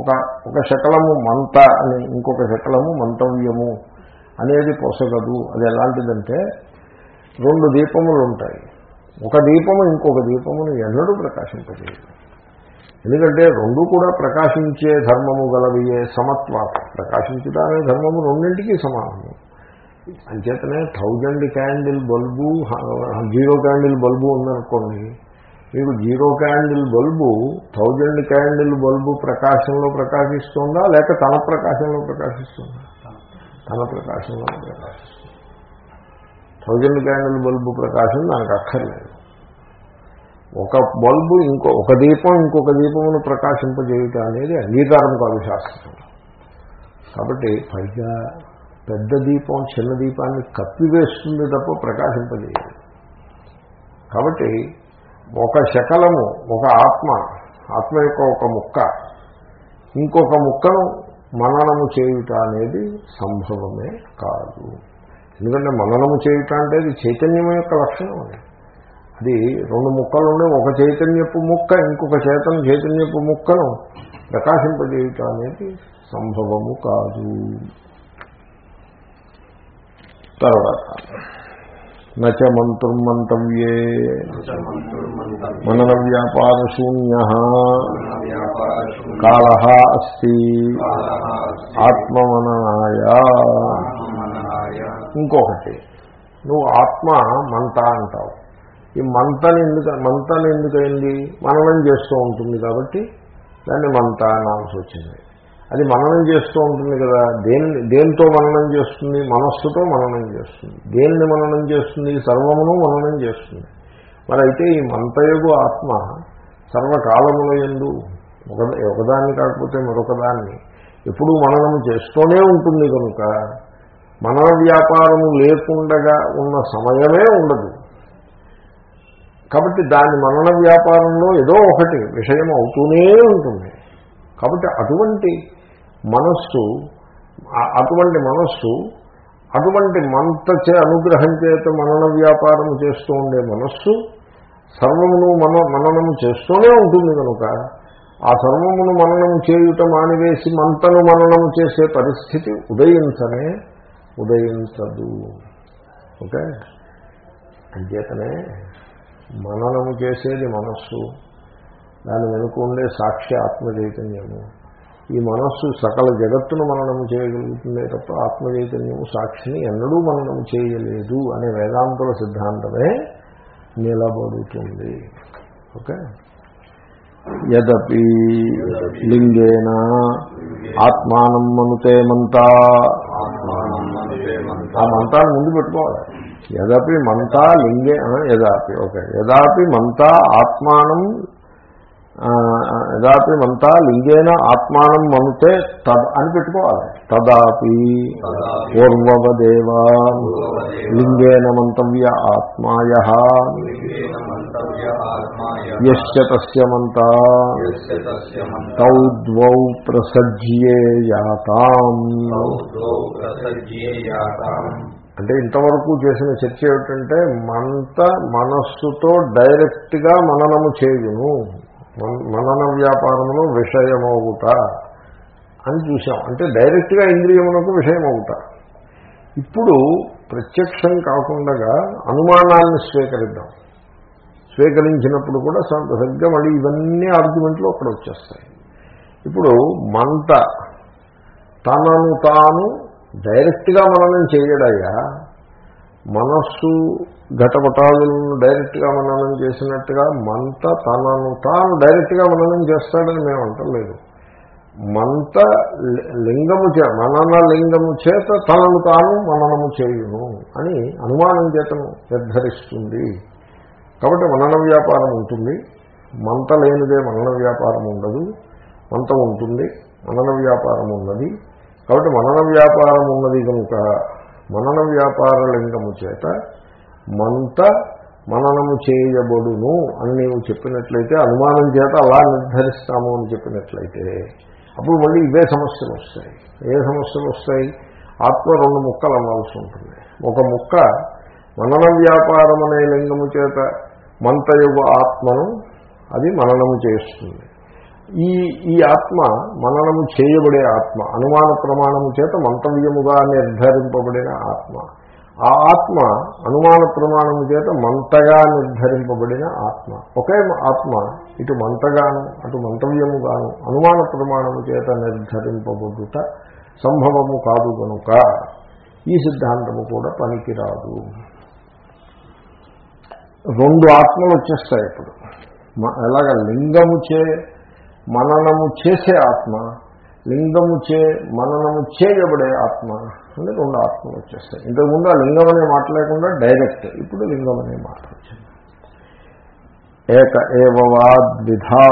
ఒక ఒక శకలము మంత అని ఇంకొక శకలము మంతవ్యము అనేది పొసగదు. అది ఎలాంటిదంటే రెండు దీపములు ఉంటాయి ఒక దీపము ఇంకొక దీపమును ఎన్నడూ ప్రకాశింపజేయదు. ఎందుకంటే రెండు కూడా ప్రకాశించే ధర్మము గలవియే సమత్వ. ప్రకాశించుట అనే ధర్మము రెండింటికి సమానము. అంచేతనే thousand candle bulb zero candle bulb ఉందనుకోండి మీకు zero candle bulb thousand candle bulb ప్రకాశంలో ప్రకాశిస్తుందా లేక తన ప్రకాశంలో ప్రకాశిస్తుందా? తన ప్రకాశంలో ప్రకాశిస్తుంది. థౌజండ్ క్యాండిల్ బల్బు ప్రకాశం దానికి అక్కర్లేదు. ఒక బల్బు ఇంకో ఒక దీపం ఇంకొక దీపమును ప్రకాశింపజేయటం అనేది అంగీకారం కాదు శాస్త్రం. కాబట్టి పైగా పెద్ద దీపం చిన్న దీపాన్ని కప్పివేస్తుంది తప్ప ప్రకాశింపజేయదు. కాబట్టి ఒక శకలము ఒక ఆత్మ ఆత్మ యొక్క ఒక ముక్క ఇంకొక ముక్కను మననము చేయుట అనేది సంభవమే కాదు. ఎందుకంటే మననము చేయుట అంటే ఇది చైతన్యం యొక్క లక్షణం అనేది అది రెండు ముక్కలుండే ఒక చైతన్యపు ముక్క ఇంకొక చేతన చైతన్యపు ముక్కను ప్రకాశింపజేయటం అనేది సంభవము కాదు. తర్వాత నచ మంత్రుర్మంతవ్యే మనన వ్యాపార శూన్య కాళ అస్తి. ఆత్మమననాయ. ఇంకొకటి నువ్వు ఆత్మ మంత అంటావు. ఈ మంతని ఎందుకు మంతని ఎందుకైంది? మననం చేస్తూ ఉంటుంది కాబట్టి దాన్ని మంత అనాల్సి వచ్చింది. అది మననం చేస్తూ ఉంటుంది కదా దేని దేనితో మననం చేస్తుంది? మనస్సుతో మననం చేస్తుంది. దేన్ని మననం చేస్తుంది? సర్వమును మననం చేస్తుంది. మరి అయితే ఈ మంతయుగు ఆత్మ సర్వకాలముల ఎందు ఒక ఒకదాన్ని కాకపోతే మరొకదాన్ని ఎప్పుడూ మననం చేస్తూనే ఉంటుంది కనుక మనన వ్యాపారము లేకుండగా ఉన్న సమయమే ఉండదు. కాబట్టి దాని మనన వ్యాపారంలో ఏదో ఒకటి విషయం అవుతూనే ఉంటుంది. కాబట్టి అటువంటి మనస్సు అటువంటి మనస్సు అటువంటి మంతచే అనుగ్రహం చేత మనన వ్యాపారం చేస్తూ ఉండే మనస్సు సర్వమును మన మననము చేస్తూనే ఉంటుంది కనుక ఆ సర్వమును మననము చేయుట మానివేసి మంతను మననము చేసే పరిస్థితి ఉదయించనే ఉదయించదు. ఓకే? అంచేతనే మననము చేసేది మనస్సు. దాని వెనుక ఉండే సాక్షి ఆత్మ చైతన్యము ఈ మనస్సు సకల జగత్తును మననము చేయగలుగుతుందే తప్ప ఆత్మ చైతన్యము సాక్షిని ఎన్నడూ మననము చేయలేదు అనే వేదాంతుల సిద్ధాంతమే నిలబడుతుంది. ఓకే? యదపి లింగేన ఆత్మానం మనుతే మంతా. ఆ మంతాన్ని ముందు పెట్టుకోవాలి. యదపి మంతా లింగే యదాపి ఓకే. యదాపి మంతా ఆత్మానం యదాపి మంతా లింగేన ఆత్మానం మనుతే తద్ అని పెట్టుకోవాలి. తదాపి పూర్వవదేవ లింగేన మంతవ్య ఆత్మాయ యశ్చ తస్య మంతా తౌ ద్వౌ ప్రసజ్యేయాతాం అంటే ఇంతవరకు చేసిన చర్చ ఏమిటంటే మంత మనస్సుతో డైరెక్ట్గా మననము చేయును. మనన వ్యాపారంలో విషయమవుట అని చూసాం అంటే డైరెక్ట్గా ఇంద్రియమునకు విషయమవుట. ఇప్పుడు ప్రత్యక్షం కాకుండా అనుమానాన్ని స్వీకరిద్దాం. స్వీకరించినప్పుడు కూడా సరిగ్గా మళ్ళీ ఇవన్నీ ఆర్గ్యుమెంట్లు అక్కడ వచ్చేస్తాయి. ఇప్పుడు మంట తనను తాను డైరెక్ట్గా మననం చేయడయ్యా మనస్సు ఘటపటాలను డైరెక్ట్గా మననం చేసినట్టుగా మంత తనను తాను డైరెక్ట్గా మననం చేస్తాడని మేము అంటలేదు. మంత లి- లింగము చే మనన లింగము చేత తనను తాను మననము చేయును అని అనుమానం చేతను నిర్ధరిస్తుంది. కాబట్టి మనన వ్యాపారం ఉంటుంది. మంత లేనిదే మనన వ్యాపారం ఉండదు. మంత ఉంటుంది మనన వ్యాపారం ఉన్నది. కాబట్టి మనన వ్యాపారం ఉన్నది కనుక మనన వ్యాపార లింగము చేత మంత మననము చేయబడును అని నీవు చెప్పినట్లయితే అనుమానం చేత అలా నిర్ధరిస్తాము అని చెప్పినట్లయితే అప్పుడు మళ్ళీ ఇవే సమస్యలు వస్తాయి. ఏ సమస్యలు వస్తాయి? ఆత్మ రెండు ముక్కలు అవ్వాల్సి ఉంటుంది. ఒక ముక్క మనన వ్యాపారం అనే లింగము చేత మంతయుగ ఆత్మను అది మననము చేస్తుంది. ఈ ఈ ఆత్మ మననము చేయబడే ఆత్మ అనుమాన ప్రమాణము చేత మంతవ్యముగా నిర్ధారింపబడిన ఆత్మ. ఆ ఆత్మ అనుమాన ప్రమాణము చేత మంతగా నిర్ధరింపబడిన ఆత్మ. ఒకే ఆత్మ ఇటు మంతగాను అటు మంతవ్యముగాను అనుమాన ప్రమాణము చేత నిర్ధరింపబడుట సంభవము కాదు కనుక ఈ సిద్ధాంతము కూడా పనికిరాదు. రెండు ఆత్మలు వచ్చేస్తాయి ఇప్పుడు. మ- ఎలాగ లింగము చే మననము చేసే ఆత్మ లింగము చే మననము చేయబడే ఆత్మ అని రెండు ఆత్మలు వచ్చేస్తాయి. ఇంతకుముందు ఆ లింగం అనే మాట లేకుండా డైరెక్ట్ ఇప్పుడు లింగం అనే మాట వచ్చింది. ఏక ఏవవాద్విధా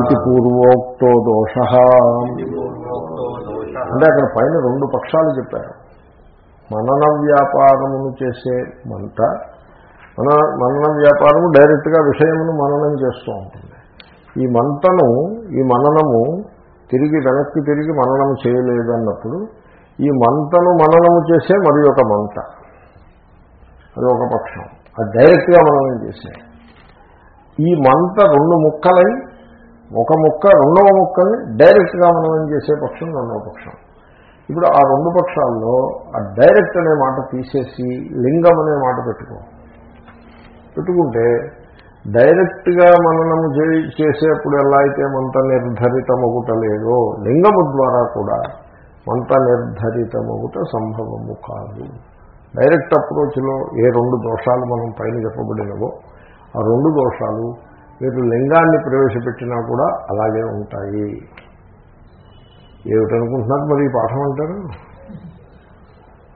ఇది పూర్వోక్తో దోష. అంటే అక్కడ పైన రెండు పక్షాలు చెప్పారు. మనన వ్యాపారమును చేసే మంట మన మనన వ్యాపారము డైరెక్ట్గా విషయమును మననం చేస్తూ ఉంటుంది. ఈ మంటను ఈ మననము తిరిగి వెనక్కి తిరిగి మననం చేయలేదన్నప్పుడు ఈ మంటను మననము చేసే మరి ఒక మంట. అది ఒక పక్షం. అది డైరెక్ట్గా మననం చేసే. ఈ మంట రెండు ముక్కలై ఒక ముక్క రెండవ ముక్కని డైరెక్ట్గా మననం చేసే పక్షం రెండవ పక్షం. ఇప్పుడు ఆ రెండు పక్షాల్లో ఆ డైరెక్ట్ అనే మాట తీసేసి లింగం అనే మాట పెట్టుకో. పెట్టుకుంటే డైరెక్ట్గా మననము చే- చేసేప్పుడు ఎలా అయితే మంత నిర్ధరితమగుట లేదో లింగము ద్వారా కూడా మంత నిర్ధరితమగుట సంభవము కాదు. డైరెక్ట్ అప్రోచ్లో ఏ రెండు దోషాలు మనం పైన చెప్పబడినవో ఆ రెండు దోషాలు మీరు లింగాన్ని ప్రవేశపెట్టినా కూడా అలాగే ఉంటాయి. ఏమిటనుకుంటున్నారు మరి ఈ పాఠం అంటారు?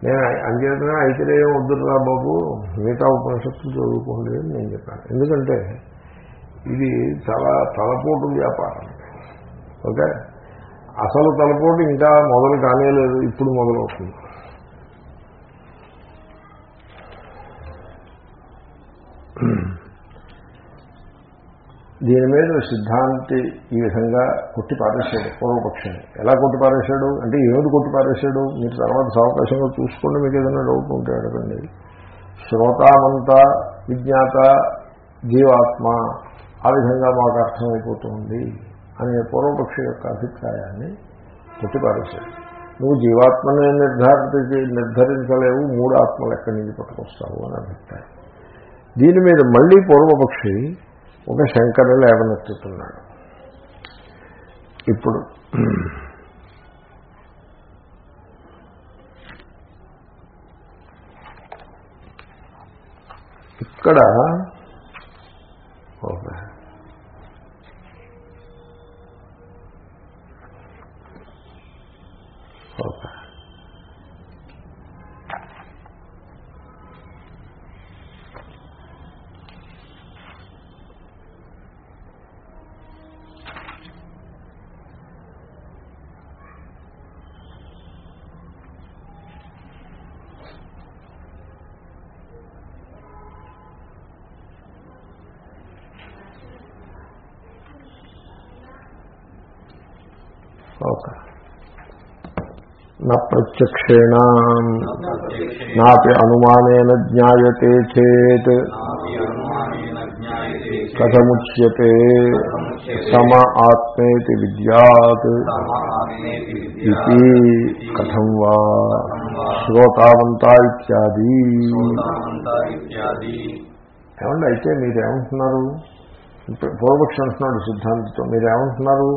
నేను అంచేతనే ఐతిరేయం వద్దురా బాబు మిగతా ఉపనిషత్తులు చదువుకోండి అని నేను చెప్పాను. ఎందుకంటే ఇది చాలా తలపోటు వ్యాపారం. ఓకే? అసలు తలపోటు ఇంకా మొదలు కానేలేదు ఇప్పుడు మొదలవుతుంది. దీని మీద సిద్ధాంతి ఈ విధంగా కొట్టి పారేశాడు పూర్వపక్షాన్ని. ఎలా కొట్టి పారేశాడు? అంటే ఏమిటి కొట్టి పారేశాడు మీరు తర్వాత అవకాశంగా చూసుకోండి మీకు ఏదైనా డౌట్ ఉంటే అడగండి. శ్రోతామంత విజ్ఞాత జీవాత్మ ఆ విధంగా మాకు అర్థమైపోతుంది అనే పూర్వపక్షి యొక్క అభిప్రాయాన్ని కొట్టి పారేశాడు. నువ్వు జీవాత్మని నిర్ధారిత నిర్ధారించలేవు మూడు ఆత్మలు ఎక్కడి నుంచి పట్టుకొస్తావు అని అభిప్రాయం. దీని మీద మళ్ళీ పూర్వపక్షి ఒక శంకరు లేవనెత్తుతున్నాడు. ఇప్పుడు ఇక్కడ ఓకే ఓకే నా ప్రత్యక్షేణ నాపి అనుమానేన జ్ఞాయతే చేత్ కథముచ్యతే సమ ఆత్మేతి విద్యాత్ ఇది కథం వా శ్రోతావంతా ఇత్యాది ఏమండి అయితే మీరేమంటున్నారు? పూర్వపక్షి అంటున్నాడు సిద్ధాంతితో మీరేమంటున్నారు?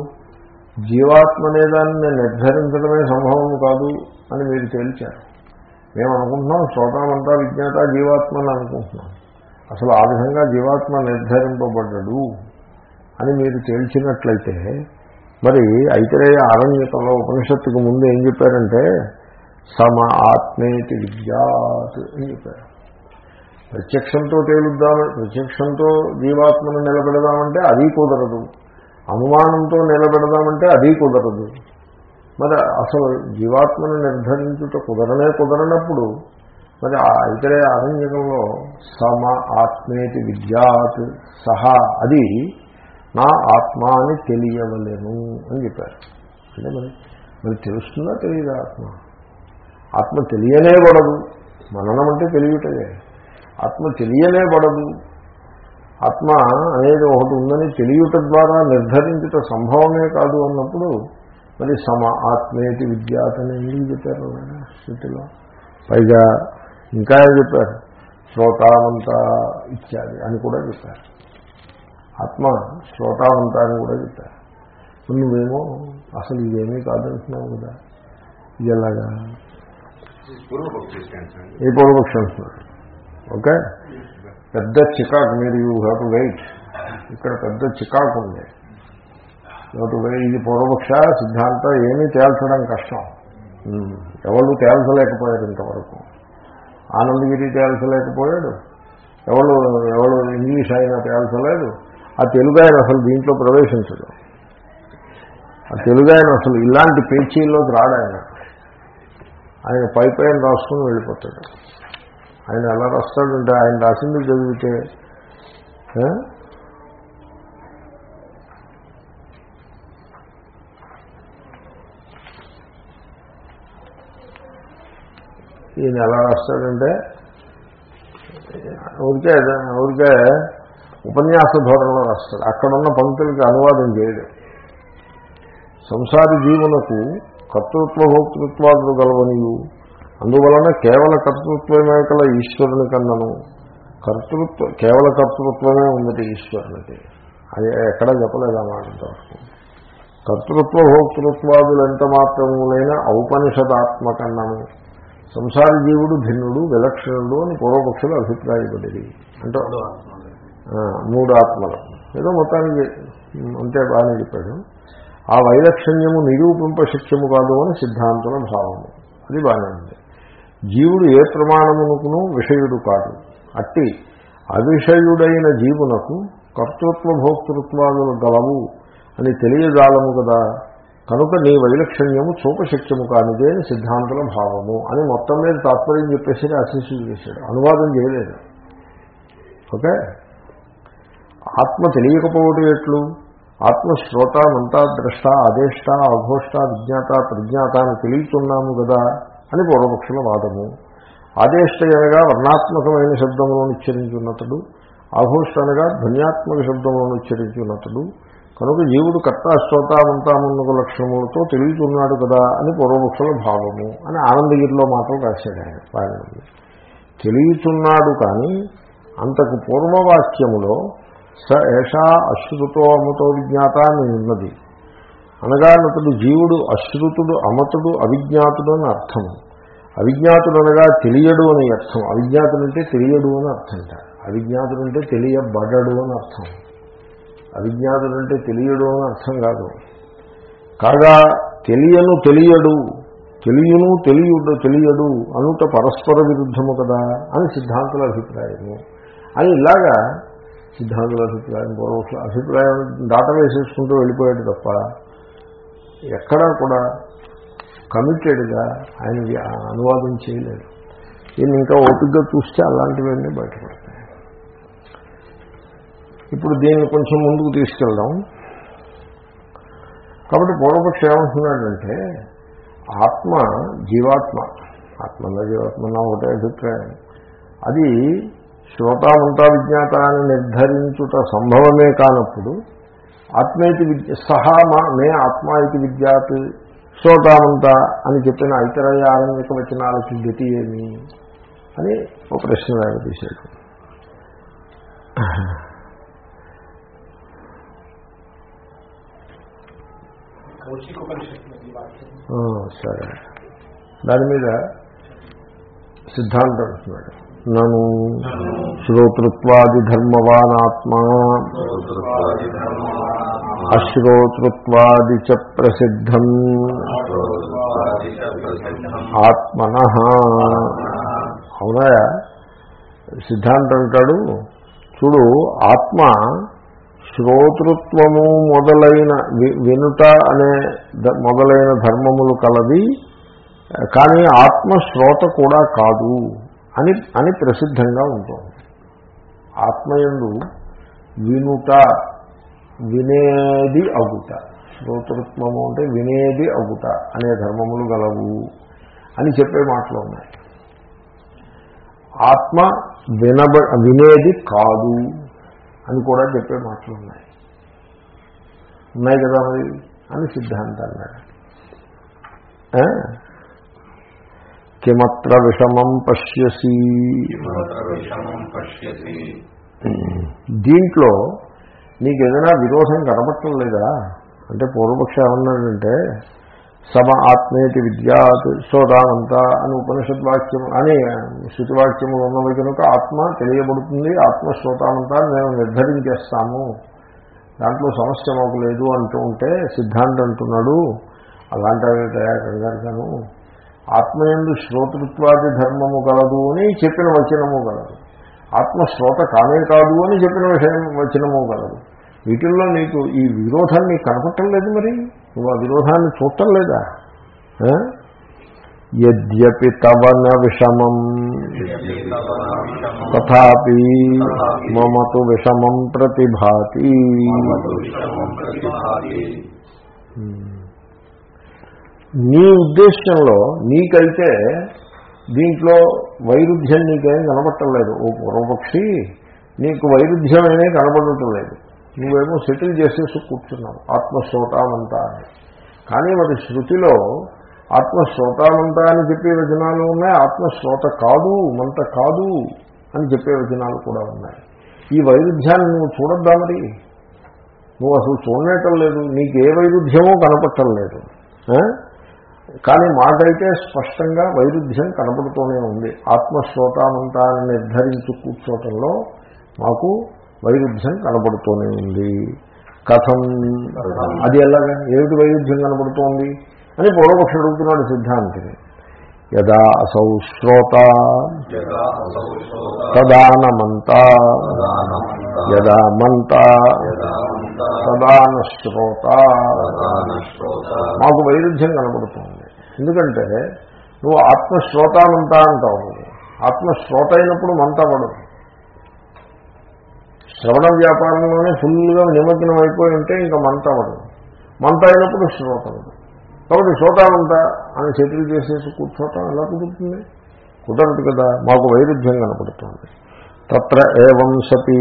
జీవాత్మ అనేదాన్ని నిర్ధారించడమే సంభవం కాదు. అని మీరు తేల్చారు మేము అనుకుంటున్నాం శ్రోతామంతా విజ్ఞాత జీవాత్మ అని అనుకుంటున్నాం. అసలు ఆ విధంగా జీవాత్మ నిర్ధారింపబడ్డడు అని మీరు తేల్చినట్లయితే మరి ఐతరేయ అరణ్యకంలో ఉపనిషత్తుకు ముందు ఏం చెప్పారంటే సమ ఆత్మేతి విద్యాత్ అని చెప్పారు. ప్రత్యక్షంతో తేలుద్దామని ప్రత్యక్షంతో జీవాత్మను నిలబెడదామంటే అది కుదరదు. అనుమానంతో నిలబెడదామంటే అది కుదరదు. మరి అసలు జీవాత్మను నిర్ధరించుట కుదరనే కుదరనప్పుడు మరి ఆ ఇతరే అరణ్యకంలో సమ ఆత్మేతి విద్యాత్ సహా అది నా ఆత్మ అని తెలియవలేను అని చెప్పారు. అంటే మరి మరి తెలుస్తుందా తెలియదా ఆత్మ? ఆత్మ తెలియనే పడదు. మననం అంటే తెలియటదే ఆత్మ తెలియనే పడదు. ఆత్మ అనేది ఒకటి ఉందని తెలియట ద్వారా నిర్ధరించుట సంభవమే కాదు అన్నప్పుడు మరి సమ ఆత్మేతి విద్యాతని ఎందుకు చెప్పారు స్థితిలో పైగా ఇంకా ఏం చెప్పారు? శ్రోతావంత ఇత్యాది అని కూడా చెప్పారు. ఆత్మ శ్రోతావంత అని కూడా చెప్పారు. నువ్వేమో అసలు ఇదేమీ కాదంటున్నావు కదా. ఇది ఎలాగా? ఈ పూర్వపక్షం అంటున్నాడు ఓకే? పెద్ద చికాకు మీరు యూ హ్యావ్ టు వెయిట్. ఇక్కడ పెద్ద చికాకు ఉంది. ఇది పూర్వపక్ష సిద్ధాంతం ఏమీ తేల్చడం కష్టం. ఎవళ్ళు తేల్చలేకపోయారు ఇంతవరకు. ఆనందగిరి తేల్చలేకపోయాడు. ఎవరు ఎవరు ఇంగ్లీష్ అయినా తేల్చలేదు. ఆ తెలుగు ఆయన అసలు దీంట్లో ప్రవేశించడు. ఆ తెలుగు ఆయన అసలు ఇలాంటి పేచీల్లోకి రాడు ఆయన. ఆయన పై పైన రాసుకుని వెళ్ళిపోతాడు. ఆయన ఎలా రాస్తాడంటే ఆయన రాసింది చదివితే ఆ? ఈయన ఎలా రాస్తాడంటే ఊరికే ఊరికే ఉపన్యాస ధోరణిలో రాస్తాడు. అక్కడున్న పంక్తులకి అనువాదం చేయడు. సంసారి జీవునకు కర్తృత్వ భోక్తృత్వాదులు గలవనియు. అందువలన కేవల కర్తృత్వమే కల ఈశ్వరుని కన్నను. కర్తృత్వ కేవల కర్తృత్వమే ఉన్నది ఈశ్వరునికి. అది ఎక్కడా చెప్పలేదు ఆ మాట కర్తృత్వ భోక్తృత్వాదులు ఎంత మాత్రములైన ఔపనిషదాత్మకన్నను. సంసారి జీవుడు భిన్నుడు విలక్షణుడు అని పూర్వపక్షులు అభిప్రాయపడేది. అంటే మూడు ఆత్మలు. ఏదో మొత్తానికి అంతే బాగానే చెప్పాడు. ఆ వైలక్షణ్యము నిరూపింప శక్యము కాదు అని సిద్ధాంతుల భావము. అది బాగానే ఉంది. జీవుడు ఏ ప్రమాణమునకును విషయుడు కాదు. అట్టి అవిషయుడైన జీవునకు కర్తృత్వ భోక్తృత్వాదులు గలవు అని తెలియజాలము కదా. కనుక నీ వైలక్షణ్యము చూపశక్యము కానిదే అని సిద్ధాంతుల భావము అని మొత్తం మీద తాత్పర్యం చెప్పేసి అశిష్యులు చేశాడు. అనువాదం చేయలేదు. ఓకే? ఆత్మ తెలియకపోవటం ఎట్లు? ఆత్మ శ్రోత మంతా ద్రష్ట అదేష్ట అఘోష్ట విజ్ఞాత ప్రజ్ఞాత అని తెలియతున్నాము కదా అని పూర్వపక్షుల వాదము. ఆదేష్ట అనగా వర్ణాత్మకమైన శబ్దంలో ఉచ్చరించున్నతడు. అఘోష్ట అనగా ధ్వన్యాత్మక శబ్దంలో ఉచ్చరించున్నతడు. కనుక జీవుడు కర్త శ్రోత మంతామున్నకు లక్షణములతో తెలియచున్నాడు కదా అని పూర్వపక్షుల భావము అని ఆనందగిరిలో మాత్రం రాశాడు ఆయన బాగానే తెలియతున్నాడు కానీ అంతకు పూర్వవాక్యములో స ఏషా అశ్రుతో అమతో విజ్ఞాత అని ఉన్నది. అనగా అతడు జీవుడు అశ్రుతుడు అమతుడు అవిజ్ఞాతుడు అని అర్థము అవిజ్ఞాతుడు అనగా తెలియడు అని అర్థం. అవిజ్ఞాతుడు అంటే తెలియడు అని అర్థం అవిజ్ఞాతుడు అంటే తెలియబడడు అని అర్థం. అవిజ్ఞాతుడు అంటే తెలియడు అని అర్థం కాదు. కాగా తెలియను తెలియడు తెలియను తెలియడు తెలియడు అనుట పరస్పర విరుద్ధము కదా అని సిద్ధాంతుల అభిప్రాయము. అని ఇలాగా సిద్ధాంతుల అభిప్రాయం పూర్వక్ష అభిప్రాయం దాట వేసేసుకుంటూ వెళ్ళిపోయాడు తప్ప ఎక్కడా కూడా కమిటెడ్గా ఆయన అనువాదం చేయలేదు. దీన్ని ఇంకా ఓపికగా చూస్తే అలాంటివన్నీ బయటపడతాయి. ఇప్పుడు దీన్ని కొంచెం ముందుకు తీసుకెళ్దాం. కాబట్టి పూర్వపక్షం ఏమంటున్నాడంటే ఆత్మ జీవాత్మ ఆత్మన్న జీవాత్మన్న ఒకటే అభిప్రాయం. అది శ్రోతామంతా విజ్ఞాత అని నిర్ధరించుట సంభవమే కానప్పుడు ఆత్మేతి విద్య సహా మా మే ఆత్మా ఇది విద్యాత్ శ్రోతామంత అని చెప్పిన ఇతరయ ఆరంభిక వచనాలకి గతి ఏమి? అని ఒక ప్రశ్న వేగతీశాడు సరే. దాని మీద సిద్ధాంతం అంటున్నాడు. నను శ్రోతృత్వాది ధర్మవానాత్మ అశ్రోతృత్వాది చ ప్రసిద్ధం ఆత్మన. అవునాయా సిద్ధాంతం అంటాడు చూడు ఆత్మ శ్రోతృత్వము మొదలైన వి- వినుట అనే మొదలైన ధర్మములు కలది కానీ ఆత్మ శ్రోత కూడా కాదు అని అని ప్రసిద్ధంగా ఉంటుంది. ఆత్మయందు వినుట వినేది అగుట. శ్రోతృత్వము అంటే వినేది అగుట అనే ధర్మములు గలవు అని చెప్పే మాటలు ఉన్నాయి. ఆత్మ వినబ వినేది కాదు. అని కూడా చెప్పే మాటలు ఉన్నాయి. ఉన్నాయి కదా మరి? అని సిద్ధాంతం అన్నాడు. ఆ? కిమత్ర విషమం పశ్యసి. దీంట్లో నీకు ఏదైనా విరోధం కనపడటం లేదా? అంటే పూర్వపక్షం ఏమన్నాడంటే సమ ఆత్మేతి విద్యాత్ శ్రోతామంత అని ఉపనిషద్వాక్యం అని శృతివాక్యములు ఉన్నవి కనుక ఆత్మ తెలియబడుతుంది ఆత్మ శ్రోతామంతా మేము నిర్ధారించేస్తాము. దాంట్లో సమస్య మాకు లేదు అంటూ ఉంటే సిద్ధాంతం అంటున్నాడు. అలాంటివి తయారు ఆత్మయందు శ్రోతృత్వాది ధర్మము గలదు అని చెప్పిన వచనము గలదు ఆత్మ శ్రోత కానే కాదు అని చెప్పిన విషయం వచనము గలదు వీటిల్లో నీకు ఈ విరోధాన్ని నీకు కనపట్టం లేదు మరి? నువ్వు ఆ విరోధాన్ని చూడటం లేదా? యద్యపి తవన విషమం. తథాపి మమతు విషమం ప్రతిభాతి. నీ ఉద్దేశంలో నీకైతే దీంట్లో వైరుధ్యం నీకేం కనబట్టలేదు ఓ పూర్వపక్షి నీకు వైరుధ్యమేమీ కనబడటం లేదు. నువ్వేమో సెటిల్ చేసేసి కూర్చున్నావు. ఆత్మశ్రోతామంతా అని. కానీ మరి శృతిలో ఆత్మశ్రోతామంతా అని చెప్పే వచనాలు ఉన్నాయి ఆత్మశ్రోత కాదు మంత కాదు అని చెప్పే వచనాలు కూడా ఉన్నాయి. ఈ వైరుధ్యాన్ని నువ్వు చూడద్దా మరి? నువ్వు అసలు చూడటం లేదు. నీకు ఏ వైరుధ్యమో కనపడటం లేదు. కానీ మాకైతే స్పష్టంగా వైరుధ్యం కనపడుతూనే ఉంది. ఆత్మశ్రోతామంతా అని నిర్ధరించి కూర్చోవటంలో మాకు వైరుధ్యం కనపడుతూనే ఉంది. కథం అది ఎలాగా? ఏమిటి వైరుధ్యం కనపడుతోంది? అని పూర్వపక్షం అడుగుతున్నాడు సిద్ధాంతిని. యదా అసౌ శ్రోత తదానమంత యదా మంత తదాన శ్రోత మాకు వైరుధ్యం కనబడుతుంది ఎందుకంటే నువ్వు ఆత్మశ్రోతామంతా అంటావు. ఆత్మశ్రోత అయినప్పుడు మంత పడదు. శ్రవణ వ్యాపారంలోనే ఫుల్గా నిమగ్నం అయిపోయి ఉంటే ఇంకా మంత పడదు మంత అయినప్పుడు శ్రోత పడదు కాబట్టి శ్రోతామంతా అని సెటిల్ చేసేసి కూర్చోవటం ఎలా కుదురుతుంది? కుదరదు కదా మాకు వైరుధ్యం కనపడుతుంది. తత్ర ఏవం సతి.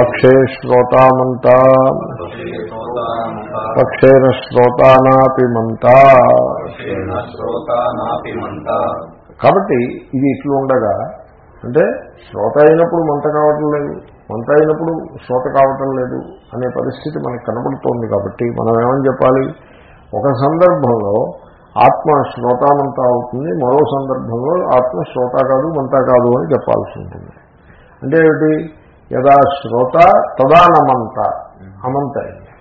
పక్షే శ్రోతామంతా. పక్షేణ శ్రోతానాపి మంతా. కాబట్టి ఇది ఇట్లుండగా అంటే శ్రోత అయినప్పుడు మంట కావటం లేదు మంట అయినప్పుడు శ్రోత కావటం లేదు అనే పరిస్థితి మనకు కనబడుతోంది కాబట్టి మనం ఏమని చెప్పాలి? ఒక సందర్భంలో ఆత్మ శ్రోతామంత అవుతుంది మరో సందర్భంలో ఆత్మ శ్రోత కాదు మంత కాదు అని చెప్పాల్సి ఉంటుంది. అంటే ఏమిటి? యదా శ్రోత తదా నమంత అమంత అయింది.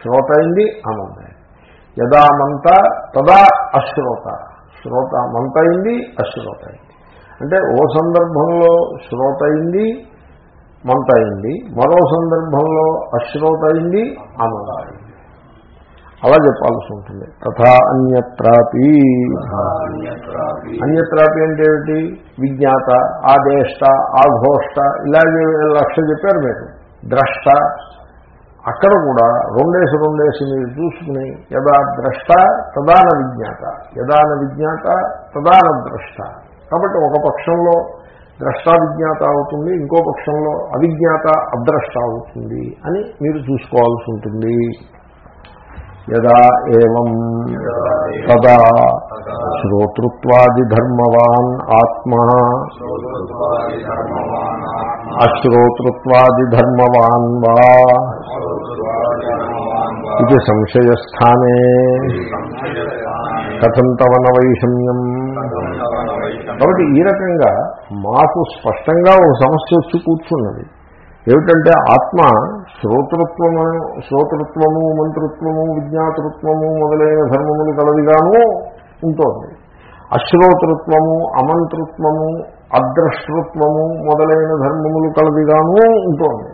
శ్రోత అయింది అమంత అయింది. యదా మంత తదా అశ్రోత శ్రోత మంత అయింది అశ్రోత అయింది. అంటే ఓ సందర్భంలో శ్రోత అయింది మంత అయింది మరో సందర్భంలో అశ్రోత అయింది అమంత అయింది అలా చెప్పాల్సి ఉంటుంది. తథా అన్యత్రాపి. అన్యత్రాపి అంటే ఏమిటి? విజ్ఞాత ఆదేష్ట ఆఘోష్ట ఇలాగే లక్ష చెప్పారు మీరు. ద్రష్ట. అక్కడ కూడా రెండేసి రెండేసి మీరు చూసుకుని యదా ద్రష్ట తదాన విజ్ఞాత. యదాన విజ్ఞాత తదాన ద్రష్ట. కాబట్టి ఒక పక్షంలో ద్రష్టావిజ్ఞాత అవుతుంది ఇంకో పక్షంలో అవిజ్ఞాత అద్రష్ట అవుతుంది అని మీరు చూసుకోవాల్సి ఉంటుంది. యదా ఏవం తదా శ్రోతృత్వాదిధర్మవాన్ శ్రోతృత్వాది ధర్మవాన్ ఆత్మ. అశ్రోతృత్వాదిధర్మవాన్ వా. ధర్మవాన్ వా ఇది సంశయస్థానే. సంశయస్థానే కథం తవన వైషమ్యం వైషమ్యం కాబట్టి ఈ రకంగా మాకు స్పష్టంగా ఒక సమస్య వచ్చి కూర్చున్నది. ఏమిటంటే ఆత్మ శ్రోతృత్వము శ్రోతృత్వము మంత్రుత్వము విజ్ఞాతృత్వము మొదలైన ధర్మములు కలదిగాను ఉంటుంది. అశ్రోతృత్వము అమంతృత్వము అద్రష్టృత్వము మొదలైన ధర్మములు కలదిగాను ఉంటుంది.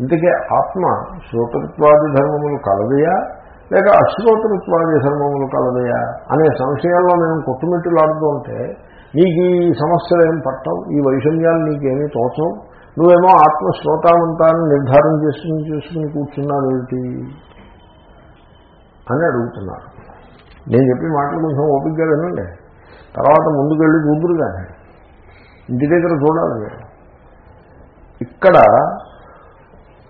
ఇంతకే ఆత్మ శ్రోతృత్వాది ధర్మములు కలదయా లేక అశ్రోతృత్వాది ధర్మములు కలదయా అనే సంశయాల్లో మేము కొట్టుమిట్టులాడుతూ ఉంటే నీకు ఈ సమస్యలు ఏం పట్టవు ఈ వైషమ్యాలు నీకేమీ తోచవు. నువ్వేమో ఆత్మ శ్రోతామంతాన్ని నిర్ధారణ చేసుకుని చేసుకుని కూర్చున్నావు ఏమిటి? అని అడుగుతున్నారు. నేను చెప్పి మాటలు కొంచెం ఓపికగా వినండి. తర్వాత ముందుకు వెళ్ళి కానీ ఇంటి దగ్గర చూడాలి. ఇక్కడ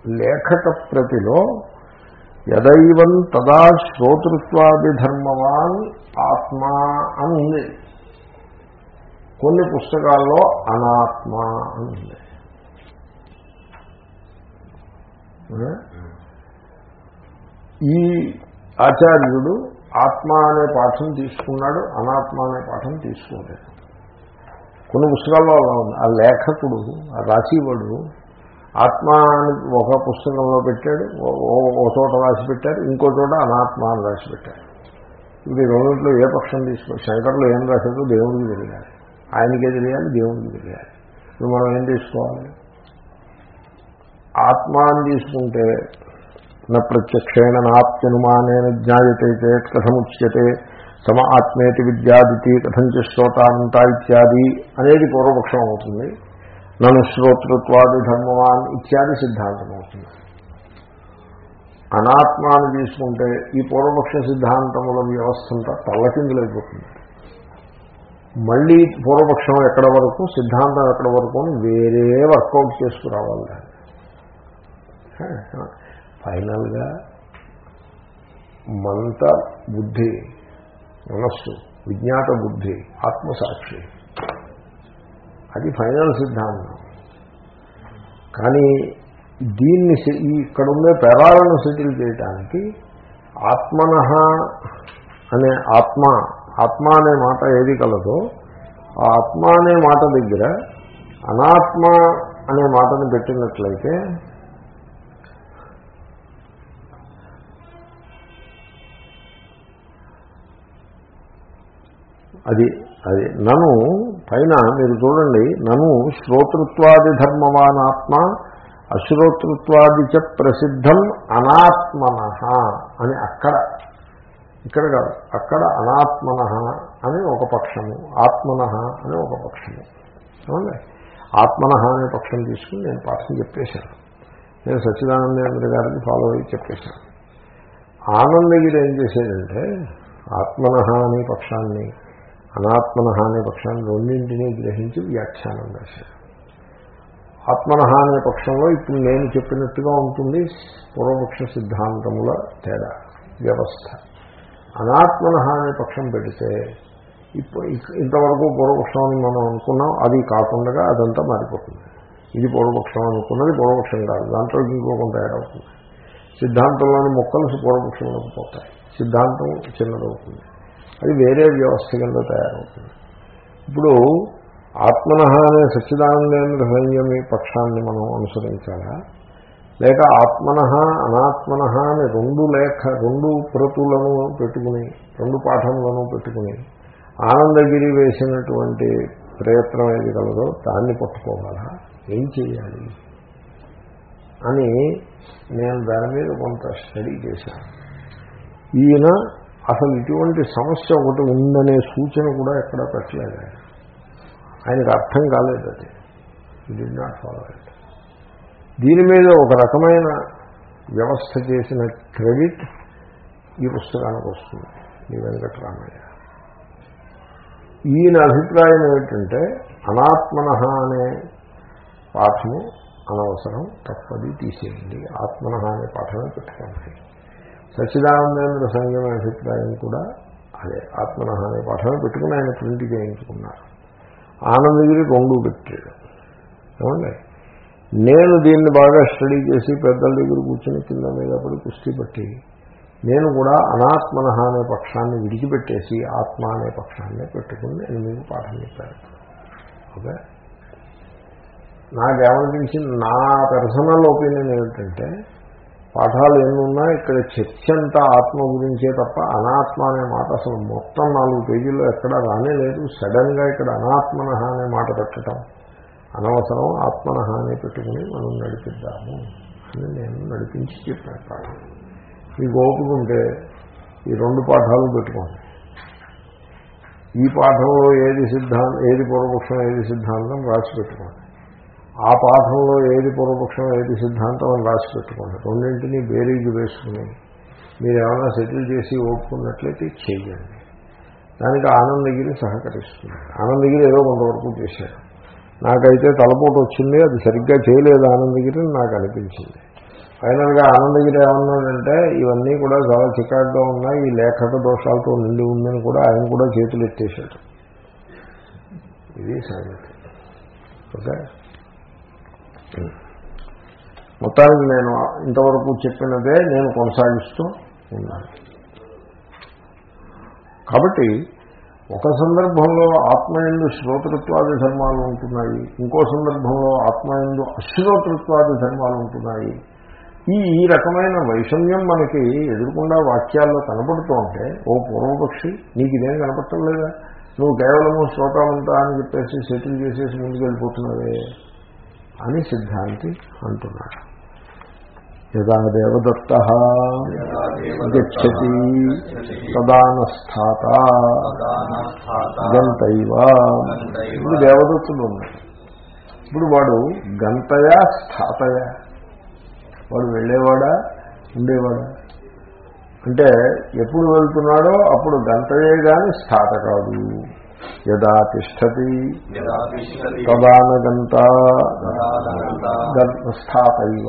లేఖక ప్రతిలో యదైవం తదా శ్రోతృత్వాది ధర్మవాన్ ఆత్మ అని ఉంది. కొన్ని పుస్తకాల్లో అనాత్మ అని ఉంది. ఈ ఆచార్యుడు ఆత్మ అనే పాఠం తీసుకున్నాడు అనాత్మ అనే పాఠం తీసుకోలేదు కొన్ని పుస్తకాల్లో అలా ఉంది. ఆ లేఖకుడు ఆ రాసివాడు ఆత్మ అని ఒక పుస్తకంలో పెట్టాడు ఓ- చోట రాసి పెట్టారు ఇంకో చోట అనాత్మ అని రాసి పెట్టారు. ఇప్పుడు ఈ రెండింటిలో ఏ పక్షం తీసుకో శంకర్లు ఏం రాశాడో దేవుడికి తెలియాలి. ఆయనకే తెలియాలి దేవుడికి తెలియాలి. ఇప్పుడు మనం ఏం తీసుకోవాలి? ఆత్మ అని తీసుకుంటే నా ప్రత్యక్షేణ నాప్యనుమానేన జ్ఞాయతే చేత్ కథముచ్యతే సమ ఆత్మేతి విద్యాదితి కథంచ శ్రోతాంత ఇత్యాది అనేది పూర్వపక్షం అవుతుంది. నన్ను శ్రోతృత్వాది ధర్మవాన్ ఇత్యాది సిద్ధాంతం అవుతుంది. అనాత్మాన్ని తీసుకుంటే ఈ పూర్వపక్ష సిద్ధాంతముల వ్యవస్థ అంతా తల్లకిందులైపోతుంది మళ్ళీ పూర్వపక్షం ఎక్కడ వరకు సిద్ధాంతం ఎక్కడ వరకు అని వేరే వర్కౌట్ చేసుకురావాలి దాన్ని. ఫైనల్గా మంత బుద్ధి మనస్సు విజ్ఞాత బుద్ధి ఆత్మసాక్షి. అది ఫైనల్ సిద్ధాంతం. కానీ దీన్ని ఇక్కడ ఉండే పెరాలను సెటిల్ చేయడానికి ఆత్మన అనే ఆత్మ ఆత్మ అనే మాట ఏది కలదో ఆ ఆత్మ అనే మాట దగ్గర అనాత్మ అనే మాటను పెట్టినట్లయితే అది అది నను పైన మీరు చూడండి నను శ్రోతృత్వాది ధర్మవానాత్మ అశ్రోతృత్వాది చ ప్రసిద్ధం అనాత్మన అని అక్కడ ఇక్కడ కాదు. అక్కడ అనాత్మన అని ఒక పక్షము ఆత్మన అని ఒక పక్షము. ఏమండి? ఆత్మన అనే పక్షం తీసుకుని నేను పాఠం చెప్పేశాను. నేను సచ్చిదానందేంద్ర గారిని ఫాలో అయ్యి చెప్పేశాను. ఆనందగిరి ఏం చేసేదంటే ఆత్మన అనే పక్షాన్ని అనాత్మన అనే పక్షాన్ని రెండింటినీ గ్రహించి వ్యాఖ్యానం చేశాను ఆత్మన అనే పక్షంలో ఇప్పుడు నేను చెప్పినట్టుగా ఉంటుంది పూర్వపక్ష సిద్ధాంతముల తేడా వ్యవస్థ. అనాత్మన అనే పక్షం పెడితే ఇప్పుడు ఇంతవరకు పూర్వపక్షం అని మనం అనుకున్నాం అది కాకుండా అదంతా మారిపోతుంది. ఇది పూర్వపక్షం అనుకున్నది పూర్వపక్షం కాదు దాంట్లో ఇంకో కొంత సిద్ధాంతంలోని మొక్కలు పూర్వపక్షంలోకి పోతాయి. సిద్ధాంతం చిన్నదవుతుంది. అది వేరే వ్యవస్థ కింద తయారవుతుంది. ఇప్పుడు ఆత్మన అనే సచ్చిదానందేంద్ర సంయమి పక్షాన్ని మనం అనుసరించాలా? లేక ఆత్మన అనాత్మన అని రెండు లేఖ రెండు ప్రతులను పెట్టుకుని రెండు పాఠములను పెట్టుకుని ఆనందగిరి వేసినటువంటి ప్రయత్నం ఏది కలదో దాన్ని పట్టుకోవాలా? ఏం చేయాలి అని నేను దాని మీద కొంత స్టడీ చేశాను. ఈయన అసలు ఇటువంటి సమస్య ఒకటి ఉందనే సూచన కూడా ఎక్కడా పెట్టలేదు? ఆయన. ఆయనకు అర్థం కాలేదు అది. డి నాట్ ఫాలో ఇట్ దీని మీద ఒక రకమైన వ్యవస్థ చేసిన క్రెడిట్ ఈ పుస్తకానికి వస్తుంది ఈ వెంకటరామయ్య. ఈయన అభిప్రాయం ఏమిటంటే అనాత్మన అనే పాఠము అనవసరం తప్పది తీసేయండి. ఆత్మన అనే పాఠమే పెట్టుకోండి. సచిదానందేంద్ర సంఘం అభిప్రాయం కూడా అదే. ఆత్మన అనే పాఠమే పెట్టుకుని ఆయన ప్రింట్ చేయించుకున్నారు. ఆనందగిరి రెండు పెట్టాడు. ఏమండి? నేను దీన్ని బాగా స్టడీ చేసి పెద్దల దగ్గర కూర్చుని కింద మీద పడి కుస్తీ పట్టి నేను కూడా అనాత్మన అనే పక్షాన్ని విడిచిపెట్టేసి ఆత్మ అనే పక్షాన్ని పెట్టుకుని నేను మీకు పాఠం చెప్పాను. ఓకే? నాకేమనిపించింది? నా పర్సనల్ ఒపీనియన్ ఏమిటంటే పాఠాలు ఎన్నున్నా ఇక్కడ చర్చ అంతా ఆత్మ గురించే తప్ప అనాత్మ అనే మాట అసలు మొత్తం నాలుగు పేజీల్లో ఎక్కడా రానే లేదు. సడన్గా ఇక్కడ అనాత్మన అనే మాట పెట్టడం అనవసరం ఆత్మన అనే పెట్టుకుని మనం నడిపిద్దాము అని నేను నడిపించి చెప్పాను. పాఠం మీకు ఓపిక ఉంటే ఈ రెండు పాఠాలు పెట్టుకోండి. ఈ పాఠంలో ఏది సిద్ధాంతం ఏది పూర్వపక్షం ఏది సిద్ధాంతం రాసి పెట్టుకోండి. ఆ పాఠంలో ఏది పూర్వపక్షం ఏది సిద్ధాంతం అని రాసి పెట్టుకోండి. రెండింటినీ బేరీజు వేసుకుని మీరు ఏమైనా సెటిల్ చేసి ఒప్పుకున్నట్లయితే చేయండి దానికి ఆనందగిరి సహకరిస్తుంది. ఆనందగిరి ఏదో కొంతవరకు చేశారు నాకైతే తలపోటు వచ్చింది అది సరిగ్గా చేయలేదు ఆనందగిరి అని నాకు అనిపించింది. ఫైనల్గా ఆనందగిరి ఏమన్నాడంటే ఇవన్నీ కూడా చాలా చికాగ్గా ఉన్నాయి ఈ లేఖక దోషాలతో నిండి ఉందని కూడా ఆయన కూడా చేతులు ఎత్తేశాడు. ఇది సంగతి. ఓకే? మొత్తానికి నేను ఇంతవరకు చెప్పినదే నేను కొనసాగిస్తూ ఉన్నాను. కాబట్టి ఒక సందర్భంలో ఆత్మయందు శ్రోతృత్వాది ధర్మాలు ఉంటున్నాయి. ఇంకో సందర్భంలో ఆత్మయందు అశ్రోతృత్వాది ధర్మాలు ఉంటున్నాయి. ఈ ఈ రకమైన వైషమ్యం మనకి ఎదురుకుండా వాక్యాల్లో కనపడుతూ ఉంటే ఓ పూర్వపక్షి నీకు ఇదేం కనపడటం లేదా? నువ్వు కేవలము శ్రోతామంతా అని చెప్పేసి సెటిల్ చేసేసి ముందుకు వెళ్ళిపోతున్నావే అని సిద్ధాంతి అంటున్నాడు. యదా దేవదత్త గచ్చతి తదానస్థాత గంతైవ. ఇప్పుడు దేవదత్తులు ఉన్నాయి ఇప్పుడు వాడు గంతయా స్థాతయా? వాడు వెళ్ళేవాడా ఉండేవాడా? అంటే ఎప్పుడు వెళ్తున్నాడో అప్పుడు గంతయే కానీ స్థాత కాదు. యదా తిష్టతి తదానగంత స్థాతైవ.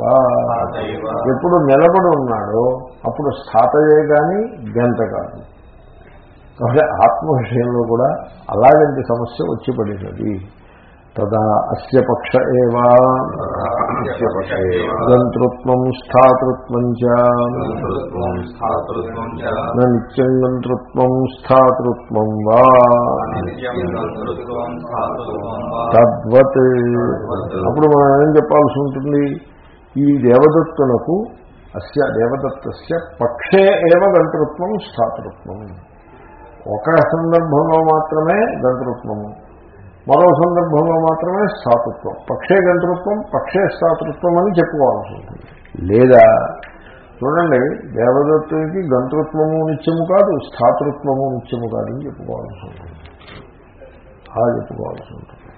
ఎప్పుడు నిలబడి ఉన్నాడో అప్పుడు స్థాతయే కానీ గంట కాదు. కాబట్టి ఆత్మ విషయంలో కూడా అలాగంటి సమస్య వచ్చి పడినది తదా అస్య పక్ష ఏవా. గంతృత్వం స్థాతృత్వం నిత్యం గంతృత్వం స్థాతృత్వం వా. తద్వత్. అప్పుడు మనం ఏం చెప్పాల్సి ఉంటుంది? ఈ దేవదత్తులకు అస్య దేవదత్తస్య పక్షే ఏవ గంతృత్వం స్థాతృత్వం. ఒక సందర్భంలో మాత్రమే గంతృత్వము మరో సందర్భంలో మాత్రమే స్థాతృత్వం. పక్షే గంతృత్వం పక్షే స్థాతృత్వం అని చెప్పుకోవాల్సి ఉంటుంది. లేదా చూడండి దేవదత్తునికి గంతృత్వము నిత్యము కాదు స్థాతృత్వము నిత్యము కాదు అని చెప్పుకోవాల్సి ఉంటుంది. అలా చెప్పుకోవాల్సి ఉంటుంది.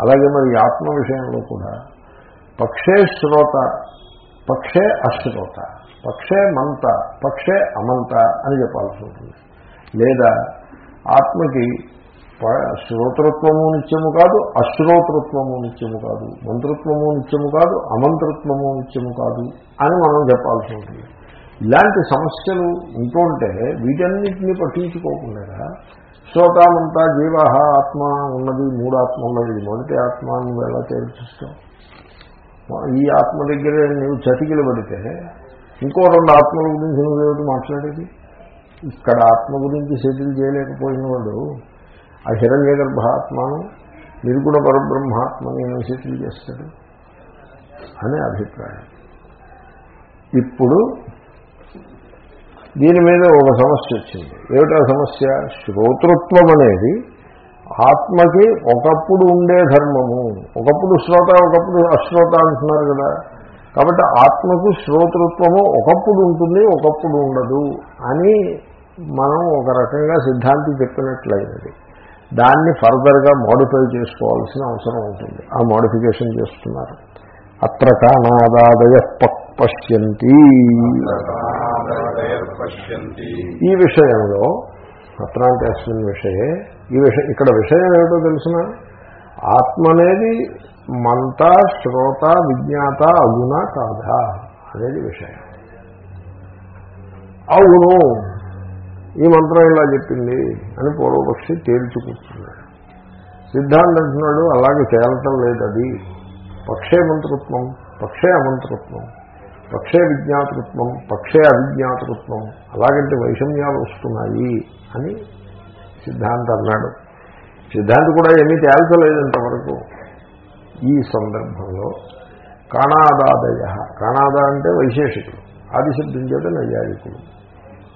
అలాగే మరి ఆత్మ విషయంలో కూడా పక్షే శ్రోత పక్షే అశ్రోత పక్షే మంత పక్షే అమంత అని చెప్పాల్సి ఉంటుంది. లేదా ఆత్మకి శ్రోతృత్వము నిత్యము కాదు అశ్రోతృత్వము నిత్యము కాదు మంత్రత్వము నిత్యము కాదు అమంత్రత్వము నిత్యము కాదు అని మనం చెప్పాల్సి ఉంటుంది. ఇలాంటి సమస్యలు ఉంటుంటే వీటన్నిటినీ పట్టించుకోకుండా శ్రోతామంతా జీవ ఆత్మ ఉన్నది మూడు ఆత్మ ఉన్నది ఇది మొదటి ఆత్మ నువ్వు ఎలా తేల్చిస్తావు? ఈ ఆత్మ దగ్గరే నువ్వు చతికిలు పడితే ఇంకో రెండు ఆత్మల గురించి నువ్వేమిటి మాట్లాడేది? ఇక్కడ ఆత్మ గురించి సెటిల్ చేయలేకపోయిన వాడు ఆ హిరణ్య గర్భాత్మను నిర్గుణ పరబ్రహ్మాత్మని ఏమి చేస్తాడు? అనే అభిప్రాయం. ఇప్పుడు దీని మీద ఒక సమస్య వచ్చింది. ఏమిటా సమస్య? శ్రోతృత్వం అనేది ఆత్మకి ఒకప్పుడు ఉండే ధర్మము. ఒకప్పుడు శ్రోత ఒకప్పుడు అశ్రోత అంటున్నారు కదా. కాబట్టి ఆత్మకు శ్రోతృత్వము ఒకప్పుడు ఉంటుంది ఒకప్పుడు ఉండదు అని మనం ఒక రకంగా సిద్ధాంతి చెప్పినట్లయినది. దాన్ని ఫర్దర్గా మోడిఫై చేసుకోవాల్సిన అవసరం ఉంటుంది. ఆ మోడిఫికేషన్ చేస్తున్నారు. అత్ర కాణాదాదయ పశ్యంతి పశ్యంతి ఈ విషయంలో అత్రాంటి అస్మిన్ విషయే ఈ విషయం ఇక్కడ విషయం ఏమిటో తెలిసిన? ఆత్మ అనేది మంత శ్రోత విజ్ఞాత అగుణ కాదా అనేది విషయం. అవును ఈ మంత్రం ఇలా చెప్పింది అని పూర్వపక్షి తేల్చుకుంటున్నాడు. సిద్ధాంతం అంటున్నాడు అలాగే తేలటం లేదు అది. పక్షే మంత్రత్వం పక్షే అమంత్రత్వం పక్షే విజ్ఞాతృత్వం పక్షే అవిజ్ఞాతృత్వం అలాగంటే వైషమ్యాలు వస్తున్నాయి అని సిద్ధాంతం అన్నాడు. సిద్ధాంతి కూడా ఏమీ తేల్చలేదంతవరకు ఈ సందర్భంలో కాణాదాదయ కాణాద అంటే వైశేషికులు ఆదిశబ్దం చేత నైయాయికులు.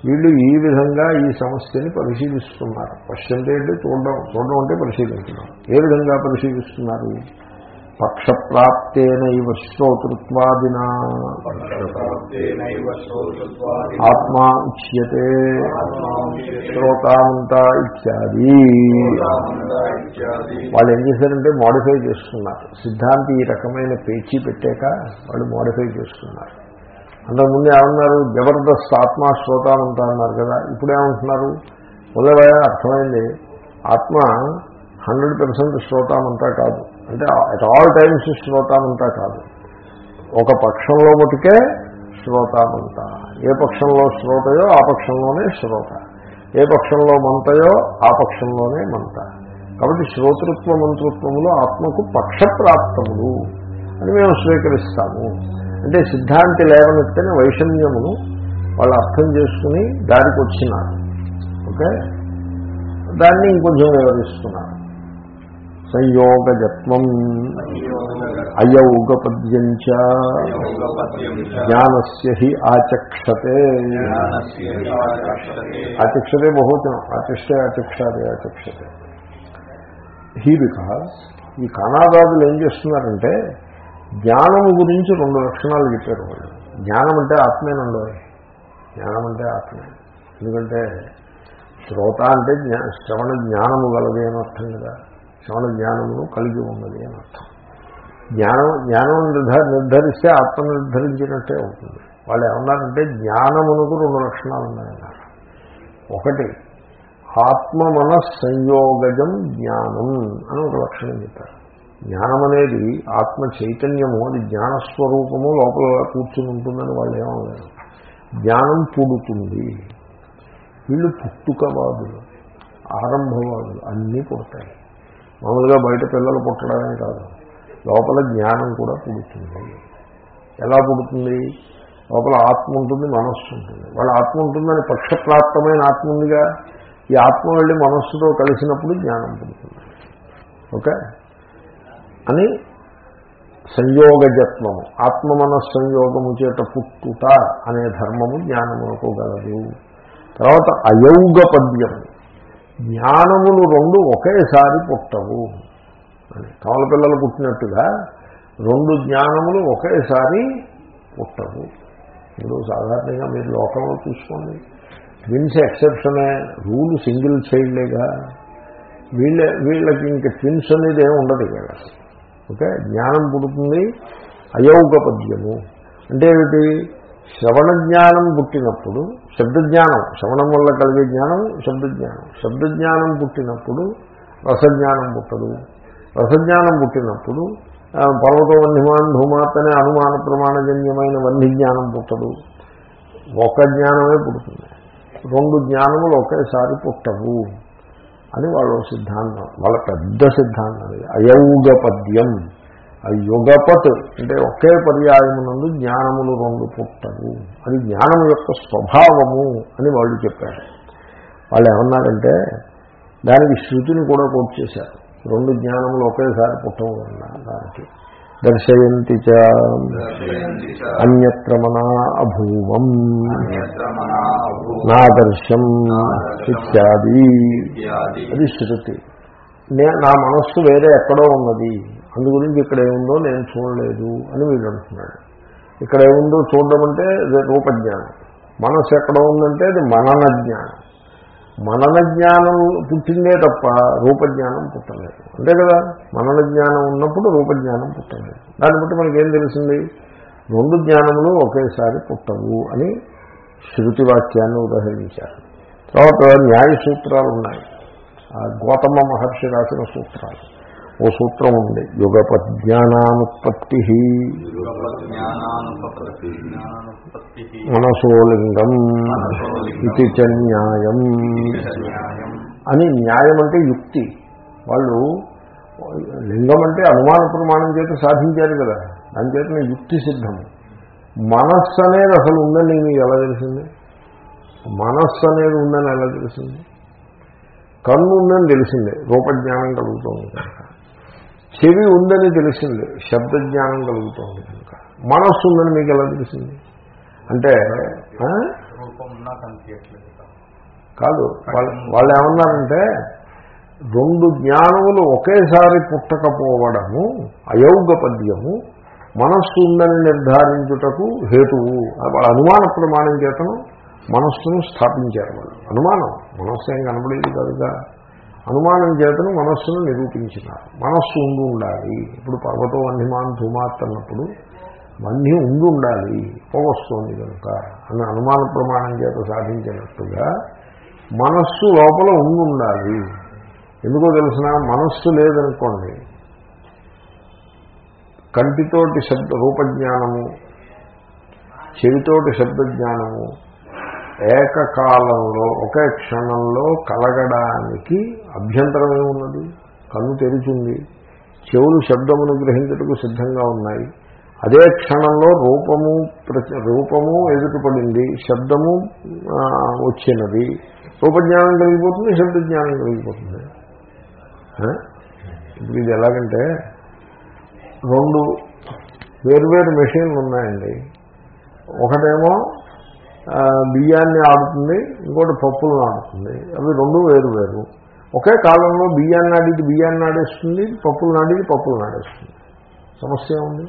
వీళ్ళు ఈ విధంగా ఈ సమస్యని పరిశీలిస్తున్నారు. పశ్చంతే అంటే చూడడం. చూడడం అంటే పరిశీలిస్తున్నారు ఏ విధంగా పరిశీలిస్తున్నారు? పక్షప్రాప్తేనైవ శ్రోతృత్వాదినా. ప్రాప్తేనైవ శ్రోతృత్వాది ఆత్మా ఉచ్యతే. ఇత్యాది. ఇత్యాది. వాళ్ళు ఏం చేశారంటే మోడిఫై చేస్తున్నారు. సిద్ధాంతి ఈ రకమైన పేచీ పెట్టాక వాళ్ళు మోడిఫై చేస్తున్నారు. అంతకుముందు ఏమన్నారు? జబర్దస్త్ ఆత్మ శ్రోతామంతా అన్నారు కదా. ఇప్పుడు ఏమంటున్నారు? మొదలవయ అర్థమైంది. ఆత్మ హండ్రెడ్ పర్సెంట్ శ్రోతామంతా కాదు. అంటే అట్ ఆల్ టైమ్స్ శ్రోతామంతా కాదు. ఒక పక్షంలో మటుకే శ్రోతామంతా ఏ పక్షంలో శ్రోతయో ఆ పక్షంలోనే శ్రోత. ఏ పక్షంలో మంతయో ఆ పక్షంలోనే మంత. కాబట్టి శ్రోతృత్వ మంతృత్వములు ఆత్మకు పక్షప్రాప్తములు అని మేము స్వీకరిస్తాము. అంటే సిద్ధాంతి లేవనెత్తిన వైషమ్యమును వాళ్ళు అర్థం చేసుకుని దారికి వచ్చినారు. ఓకే? దాన్ని ఇంకొంచెం వివరిస్తున్నారు. సంయోగజత్వం అయౌగపద్యం చ జ్ఞానస్య హి ఆచక్షతే. ఆచక్షతే ఆచక్షతే బహువచనం. ఆచక్షే ఆచక్షాదే ఆచక్షతే. హీ బికాస్ ఈ కణాదాదులు ఏం చేస్తున్నారంటే జ్ఞానము గురించి రెండు లక్షణాలు చెప్పారు వాళ్ళు. జ్ఞానం అంటే ఆత్మేనండో జ్ఞానం అంటే ఆత్మే. ఎందుకంటే శ్రోత అంటే జ్ఞా శ్రవణ జ్ఞానము గలది అని అర్థం కదా. శ్రవణ జ్ఞానమును కలిగి ఉన్నది అని అర్థం. జ్ఞానం జ్ఞానం నిర్ధ నిర్ధరిస్తే ఆత్మ నిర్ధరించినట్టే అవుతుంది వాళ్ళు ఏమన్నారంటే జ్ఞానమునకు రెండు లక్షణాలు ఉన్నాయన్నారు. ఒకటి ఆత్మ మన సంయోగజం జ్ఞానం అని ఒక లక్షణం చెప్పారు. జ్ఞానం అనేది ఆత్మ చైతన్యము అది జ్ఞానస్వరూపము లోపల కూర్చుని ఉంటుందని వాళ్ళు ఏమన్నారు జ్ఞానం పుడుతుంది. వీళ్ళు పుట్టుకవాదులు ఆరంభవాదులు అన్నీ పుడతాయి. మామూలుగా బయట పిల్లలు పుట్టడమే కాదు లోపల జ్ఞానం కూడా పుడుతుంది. ఎలా పుడుతుంది? లోపల ఆత్మ ఉంటుంది మనస్సు ఉంటుంది. వాళ్ళ ఆత్మ ఉంటుందని పక్షప్రాప్తమైన ఆత్మ ఉందిగా. ఈ ఆత్మ వెళ్ళి మనస్సుతో కలిసినప్పుడు జ్ఞానం పుడుతుంది. ఓకే? అని సంయోగజత్వము ఆత్మ సంయోగము చేత పుట్టుట అనే ధర్మము జ్ఞానమునకు గలదు. తర్వాత అయౌగ పద్యము జ్ఞానములు రెండు ఒకేసారి పుట్టవు అని. కమల పిల్లలు పుట్టినట్టుగా రెండు జ్ఞానములు ఒకేసారి పుట్టవు. ఇప్పుడు సాధారణంగా మీరు లోకంలో చూసుకోండి. ట్విన్స్ ఎక్సెప్షనే రూల్ సింగిల్ చైల్డ్లేగా వీళ్ళ వీళ్ళకి ఇంక ట్విన్స్ అనేది ఏమి ఉండదు ఇక్కడ. ఓకే? జ్ఞానం పుడుతుంది అయౌగ పద్యము అంటే ఏమిటి? శ్రవణ జ్ఞానం పుట్టినప్పుడు శబ్దజ్ఞానం శ్రవణం వల్ల కలిగే జ్ఞానం శబ్దజ్ఞానం శబ్దజ్ఞానం పుట్టినప్పుడు రసజ్ఞానం పుట్టదు. రసజ్ఞానం పుట్టినప్పుడు పర్వత వన్యమాన్ భూమాతనే అనుమాన ప్రమాణజన్యమైన వన్య జ్ఞానం పుట్టదు. ఒక జ్ఞానమే పుడుతుంది. రెండు జ్ఞానములు ఒకేసారి పుట్టవు. అని వాళ్ళ సిద్ధాంతం వాళ్ళ పెద్ద సిద్ధాంతం అది అయౌగ పద్యం ఆ యుగపత్ అంటే ఒకే పర్యాయమునందు జ్ఞానములు రెండు పుట్టవు. అది జ్ఞానం యొక్క స్వభావము అని వాళ్ళు చెప్పారు. వాళ్ళు ఏమన్నారంటే దానికి శృతిని కూడా కోట్ చేశారు. రెండు జ్ఞానములు ఒకేసారి పుట్టవు అన్నారు దానికి. దర్శయంతి చ. అన్యత్ర మనా అభూవం. నాదర్శం ఇత్యాది. అది శృతి. నే నా మనస్సు వేరే ఎక్కడో ఉన్నది. అందు గురించి ఇక్కడ ఏముందో నేను చూడలేదు అని వీడు అంటున్నాడు. ఇక్కడ ఏముందో చూడడం అంటే రూపజ్ఞానం మనస్సు ఎక్కడ ఉందంటే అది మనన జ్ఞానం. మనన జ్ఞానం పుట్టిందే తప్ప రూపజ్ఞానం పుట్టలేదు. అంతే కదా? మనన జ్ఞానం ఉన్నప్పుడు రూపజ్ఞానం పుట్టలేదు. దాన్ని బట్టి మనకేం తెలిసింది? రెండు జ్ఞానములు ఒకేసారి పుట్టవు అని శృతి వాక్యాన్ని ఉదహరించారు. తర్వాత న్యాయ సూత్రాలు ఉన్నాయి. ఆ గౌతమ మహర్షి రాసిన సూత్రాలు. ఓ సూత్రం ఉంది. యుగపజ్ఞానానుపత్తి మనసోలింగం ఇది చ న్యాయం అని న్యాయం అంటే యుక్తి. వాళ్ళు లింగం అంటే అనుమాన ప్రమాణం చేత సాధించారు కదా. దాని చేత యుక్తి సిద్ధం. మనస్సు అనేది అసలు ఉందని మీకు ఎలా తెలిసింది? మనస్సు అనేది ఉందని ఎలా తెలిసింది? కన్ను ఉందని తెలిసిందే. రూపజ్ఞానం కలుగుతుంది. కనుక చెవి ఉందని తెలిసింది. శబ్దజ్ఞానం కలుగుతోంది కనుక. మనస్సు ఉందని మీకు ఎలా తెలిసింది? అంటే కాదు వాళ్ళు వాళ్ళు ఏమన్నారంటే రెండు జ్ఞానములు ఒకేసారి పుట్టకపోవడము అయోగ పద్యము మనస్సు ఉందని నిర్ధారించుటకు హేతువు. వాళ్ళ అనుమాన ప్రమాణం చేతను మనస్సును స్థాపించారు వాళ్ళు. అనుమానం. మనస్సు ఏం కనబడేది కాదుగా. అనుమానం చేతను మనస్సును నిరూపించినారు. మనస్సు ఉండి ఉండాలి. ఇప్పుడు పర్వతం వన్యమాన్ ధూమాత్ అన్నప్పుడు వన్యం ఉండి ఉండాలి పోగొస్తోంది కనుక అని అనుమాన ప్రమాణం చేత సాధించినట్టుగా మనస్సు లోపల ఉండి ఉండాలి. ఎందుకో తెలిసిన మనస్సు లేదనుకోండి కంటితోటి శబ్ద రూపజ్ఞానము చెవితోటి శబ్దజ్ఞానము ఏకకాలంలో ఒకే క్షణంలో కలగడానికి అభ్యంతరం ఏమున్నది? కన్ను తెరిచింది. చెవులు శబ్దమును గ్రహించుటకు సిద్ధంగా ఉన్నాయి. అదే క్షణంలో రూపము ప్రతి రూపము ఎదుటపడింది. శబ్దము వచ్చినది. రూపజ్ఞానం కలిగిపోతుంది శబ్దజ్ఞానం కలిగిపోతుంది. ఇప్పుడు ఇది ఎలాగంటే రెండు వేరువేరు మెషిన్లు ఉన్నాయండి. ఒకటేమో బియ్యాన్ని ఆడుతుంది ఇంకోటి పప్పులను ఆడుతుంది. అవి రెండు వేరు వేరు. ఒకే కాలంలో బియ్యాన్ని ఆడిది బియ్యాన్ని నాడేస్తుంది పప్పులు నాడిది పప్పులు నాడేస్తుంది. సమస్య ఉంది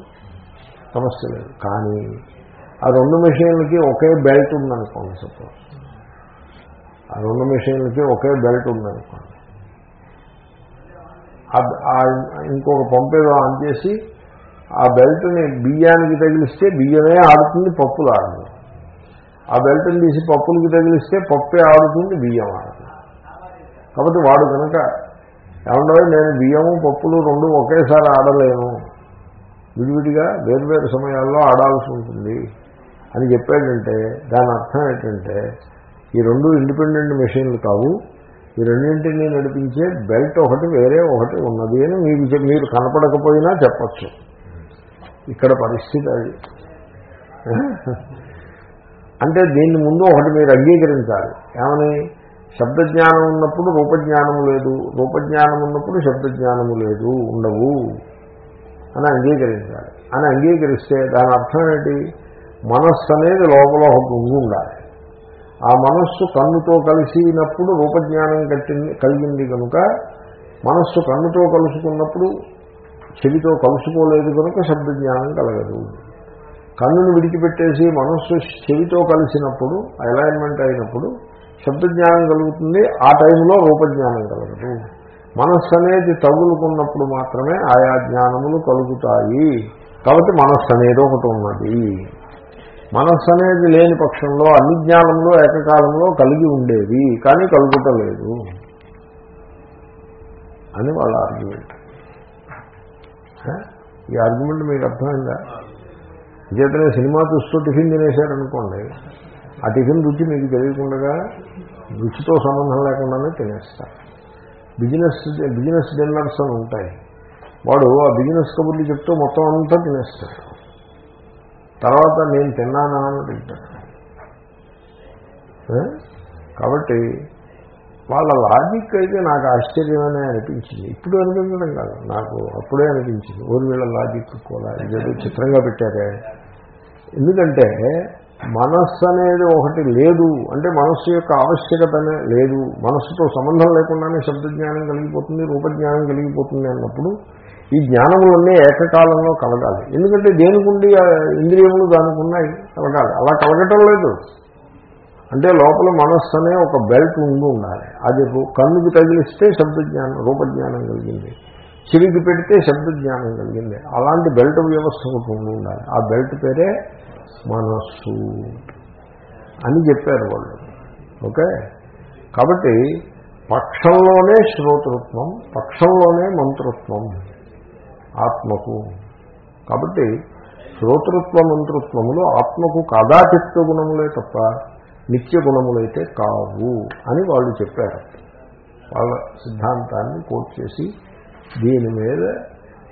సమస్య లేదు. కానీ ఆ రెండు మెషిన్లకి ఒకే బెల్ట్ ఉందనుకోండి సపోజ్. ఆ రెండు మెషిన్లకి ఒకే బెల్ట్ ఉందనుకోండి. ఇంకొక పంపేదో ఆన్ చేసి ఆ బెల్ట్ని బియ్యానికి తగిలిస్తే బియ్యమే ఆడుతుంది పప్పులు ఆడదు. ఆ బెల్ట్ని తీసి పప్పులకి తగిలిస్తే పప్పే ఆడుతుంది బియ్యం ఆడుతుంది కాబట్టి వాడు కనుక ఏమంటే నేను బియ్యము పప్పులు రెండు ఒకేసారి ఆడలేను. విడివిడిగా వేరువేరు సమయాల్లో ఆడాల్సి ఉంటుంది అని చెప్పాడంటే దాని అర్థం ఏంటంటే ఈ రెండు ఇండిపెండెంట్ మెషిన్లు కావు. ఈ రెండింటినీ నడిపించే బెల్ట్ ఒకటి వేరే ఒకటి ఉన్నది అని మీకు మీరు కనపడకపోయినా చెప్పచ్చు. ఇక్కడ పరిస్థితి అది. అంటే దీన్ని ముందు ఒకటి మీరు అంగీకరించాలి. ఏమని? శబ్దజ్ఞానం ఉన్నప్పుడు రూపజ్ఞానము లేదు. రూపజ్ఞానం ఉన్నప్పుడు శబ్దజ్ఞానము లేదు. ఉండవు. అని అంగీకరించాలి. అని అంగీకరిస్తే దాని అర్థం ఏంటి? మనస్సు అనేది లోపల ఒకటి ఉండి ఉండాలి. ఆ మనస్సు కన్నుతో కలిసినప్పుడు రూపజ్ఞానం కట్టింది కలిగింది కనుక మనస్సు కన్నుతో కలుసుకున్నప్పుడు చెవితో కలుసుకోలేదు కనుక శబ్దజ్ఞానం కలగదు. కన్నును విడిచిపెట్టేసి మనస్సు చెవితో కలిసినప్పుడు అలైన్మెంట్ అయినప్పుడు శబ్దజ్ఞానం కలుగుతుంది. ఆ టైంలో రూపజ్ఞానం కలగదు. మనస్సు అనేది తగులుకున్నప్పుడు మాత్రమే ఆయా జ్ఞానములు కలుగుతాయి. కాబట్టి మనస్సు అనేది ఒకటి ఉన్నది. మనస్సు అనేది లేని పక్షంలో అన్ని జ్ఞానంలో ఏకకాలంలో కలిగి ఉండేది కానీ కలుగుటలేదు అని వాళ్ళ ఆర్గ్యుమెంట్ ఈ ఆర్గ్యుమెంట్ మీకు అర్థమైందా? చేతనే సినిమా చూస్తూ టిఫిన్ తినేశారనుకోండి ఆ టిఫిన్ రుచి మీకు తెలియకుండా రుచితో సంబంధం లేకుండానే తినేస్తారు. బిజినెస్ బిజినెస్ డిన్నర్స్ అని ఉంటాయి. వాడు ఆ బిజినెస్ కబుర్లు చెప్తూ మొత్తం అంతా తినేస్తాడు. తర్వాత నేను తిన్నానా అని కాబట్టి వాళ్ళ లాజిక్ అయితే నాకు ఆశ్చర్యమనే అనిపించింది. ఇప్పుడు అనిపించడం కాదు. నాకు అప్పుడే అనిపించింది. ఓరి వీళ్ళ లాజిక్ కూడా ఇదేదో చిత్రంగా పెట్టారే. ఎందుకంటే మనస్సు అనేది ఒకటి లేదు. అంటే మనస్సు యొక్క ఆవశ్యకతనే లేదు. మనస్సుతో సంబంధం లేకుండానే శబ్దజ్ఞానం కలిగిపోతుంది రూపజ్ఞానం కలిగిపోతుంది అన్నప్పుడు ఈ జ్ఞానములన్నీ ఏకకాలంలో కలగాలి. ఎందుకంటే దేనికుండి ఇంద్రియములు దానికున్నాయి? కలగాలి. అలా కలగటం లేదు. అంటే లోపల మనస్సు అనే ఒక బెల్ట్ ఉండి ఉండాలి. అది కన్నుకు తగిలిస్తే శబ్దజ్ఞానం రూపజ్ఞానం కలిగింది. చెవికి పెడితే శబ్దజ్ఞానం కలిగింది. అలాంటి బెల్ట్ వ్యవస్థ ఒకటి ఉండాలి. ఆ బెల్ట్ పేరే మనస్సు అని చెప్పారు వాళ్ళు. ఓకే? కాబట్టి పక్షంలోనే శ్రోతృత్వం పక్షంలోనే మంతృత్వం ఆత్మకు. కాబట్టి శ్రోతృత్వ మంతృత్వములు ఆత్మకు కదాచిత్వ గుణములే తప్ప నిత్య గుణములైతే కావు అని వాళ్ళు చెప్పారు. వాళ్ళ సిద్ధాంతాన్ని కోట్ చేసి దీని మీద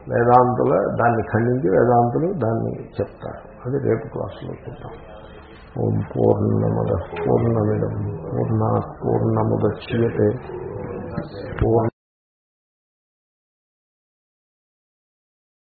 వేదాంతుల దాన్ని ఖండించి వేదాంతులు దాన్ని చెప్తారు. అది రేపు క్లాసులో చూద్దాం. ఓం పూర్ణముద పూర్ణమిదం పూర్ణ పూర్ణముద్యతే. పూర్ణ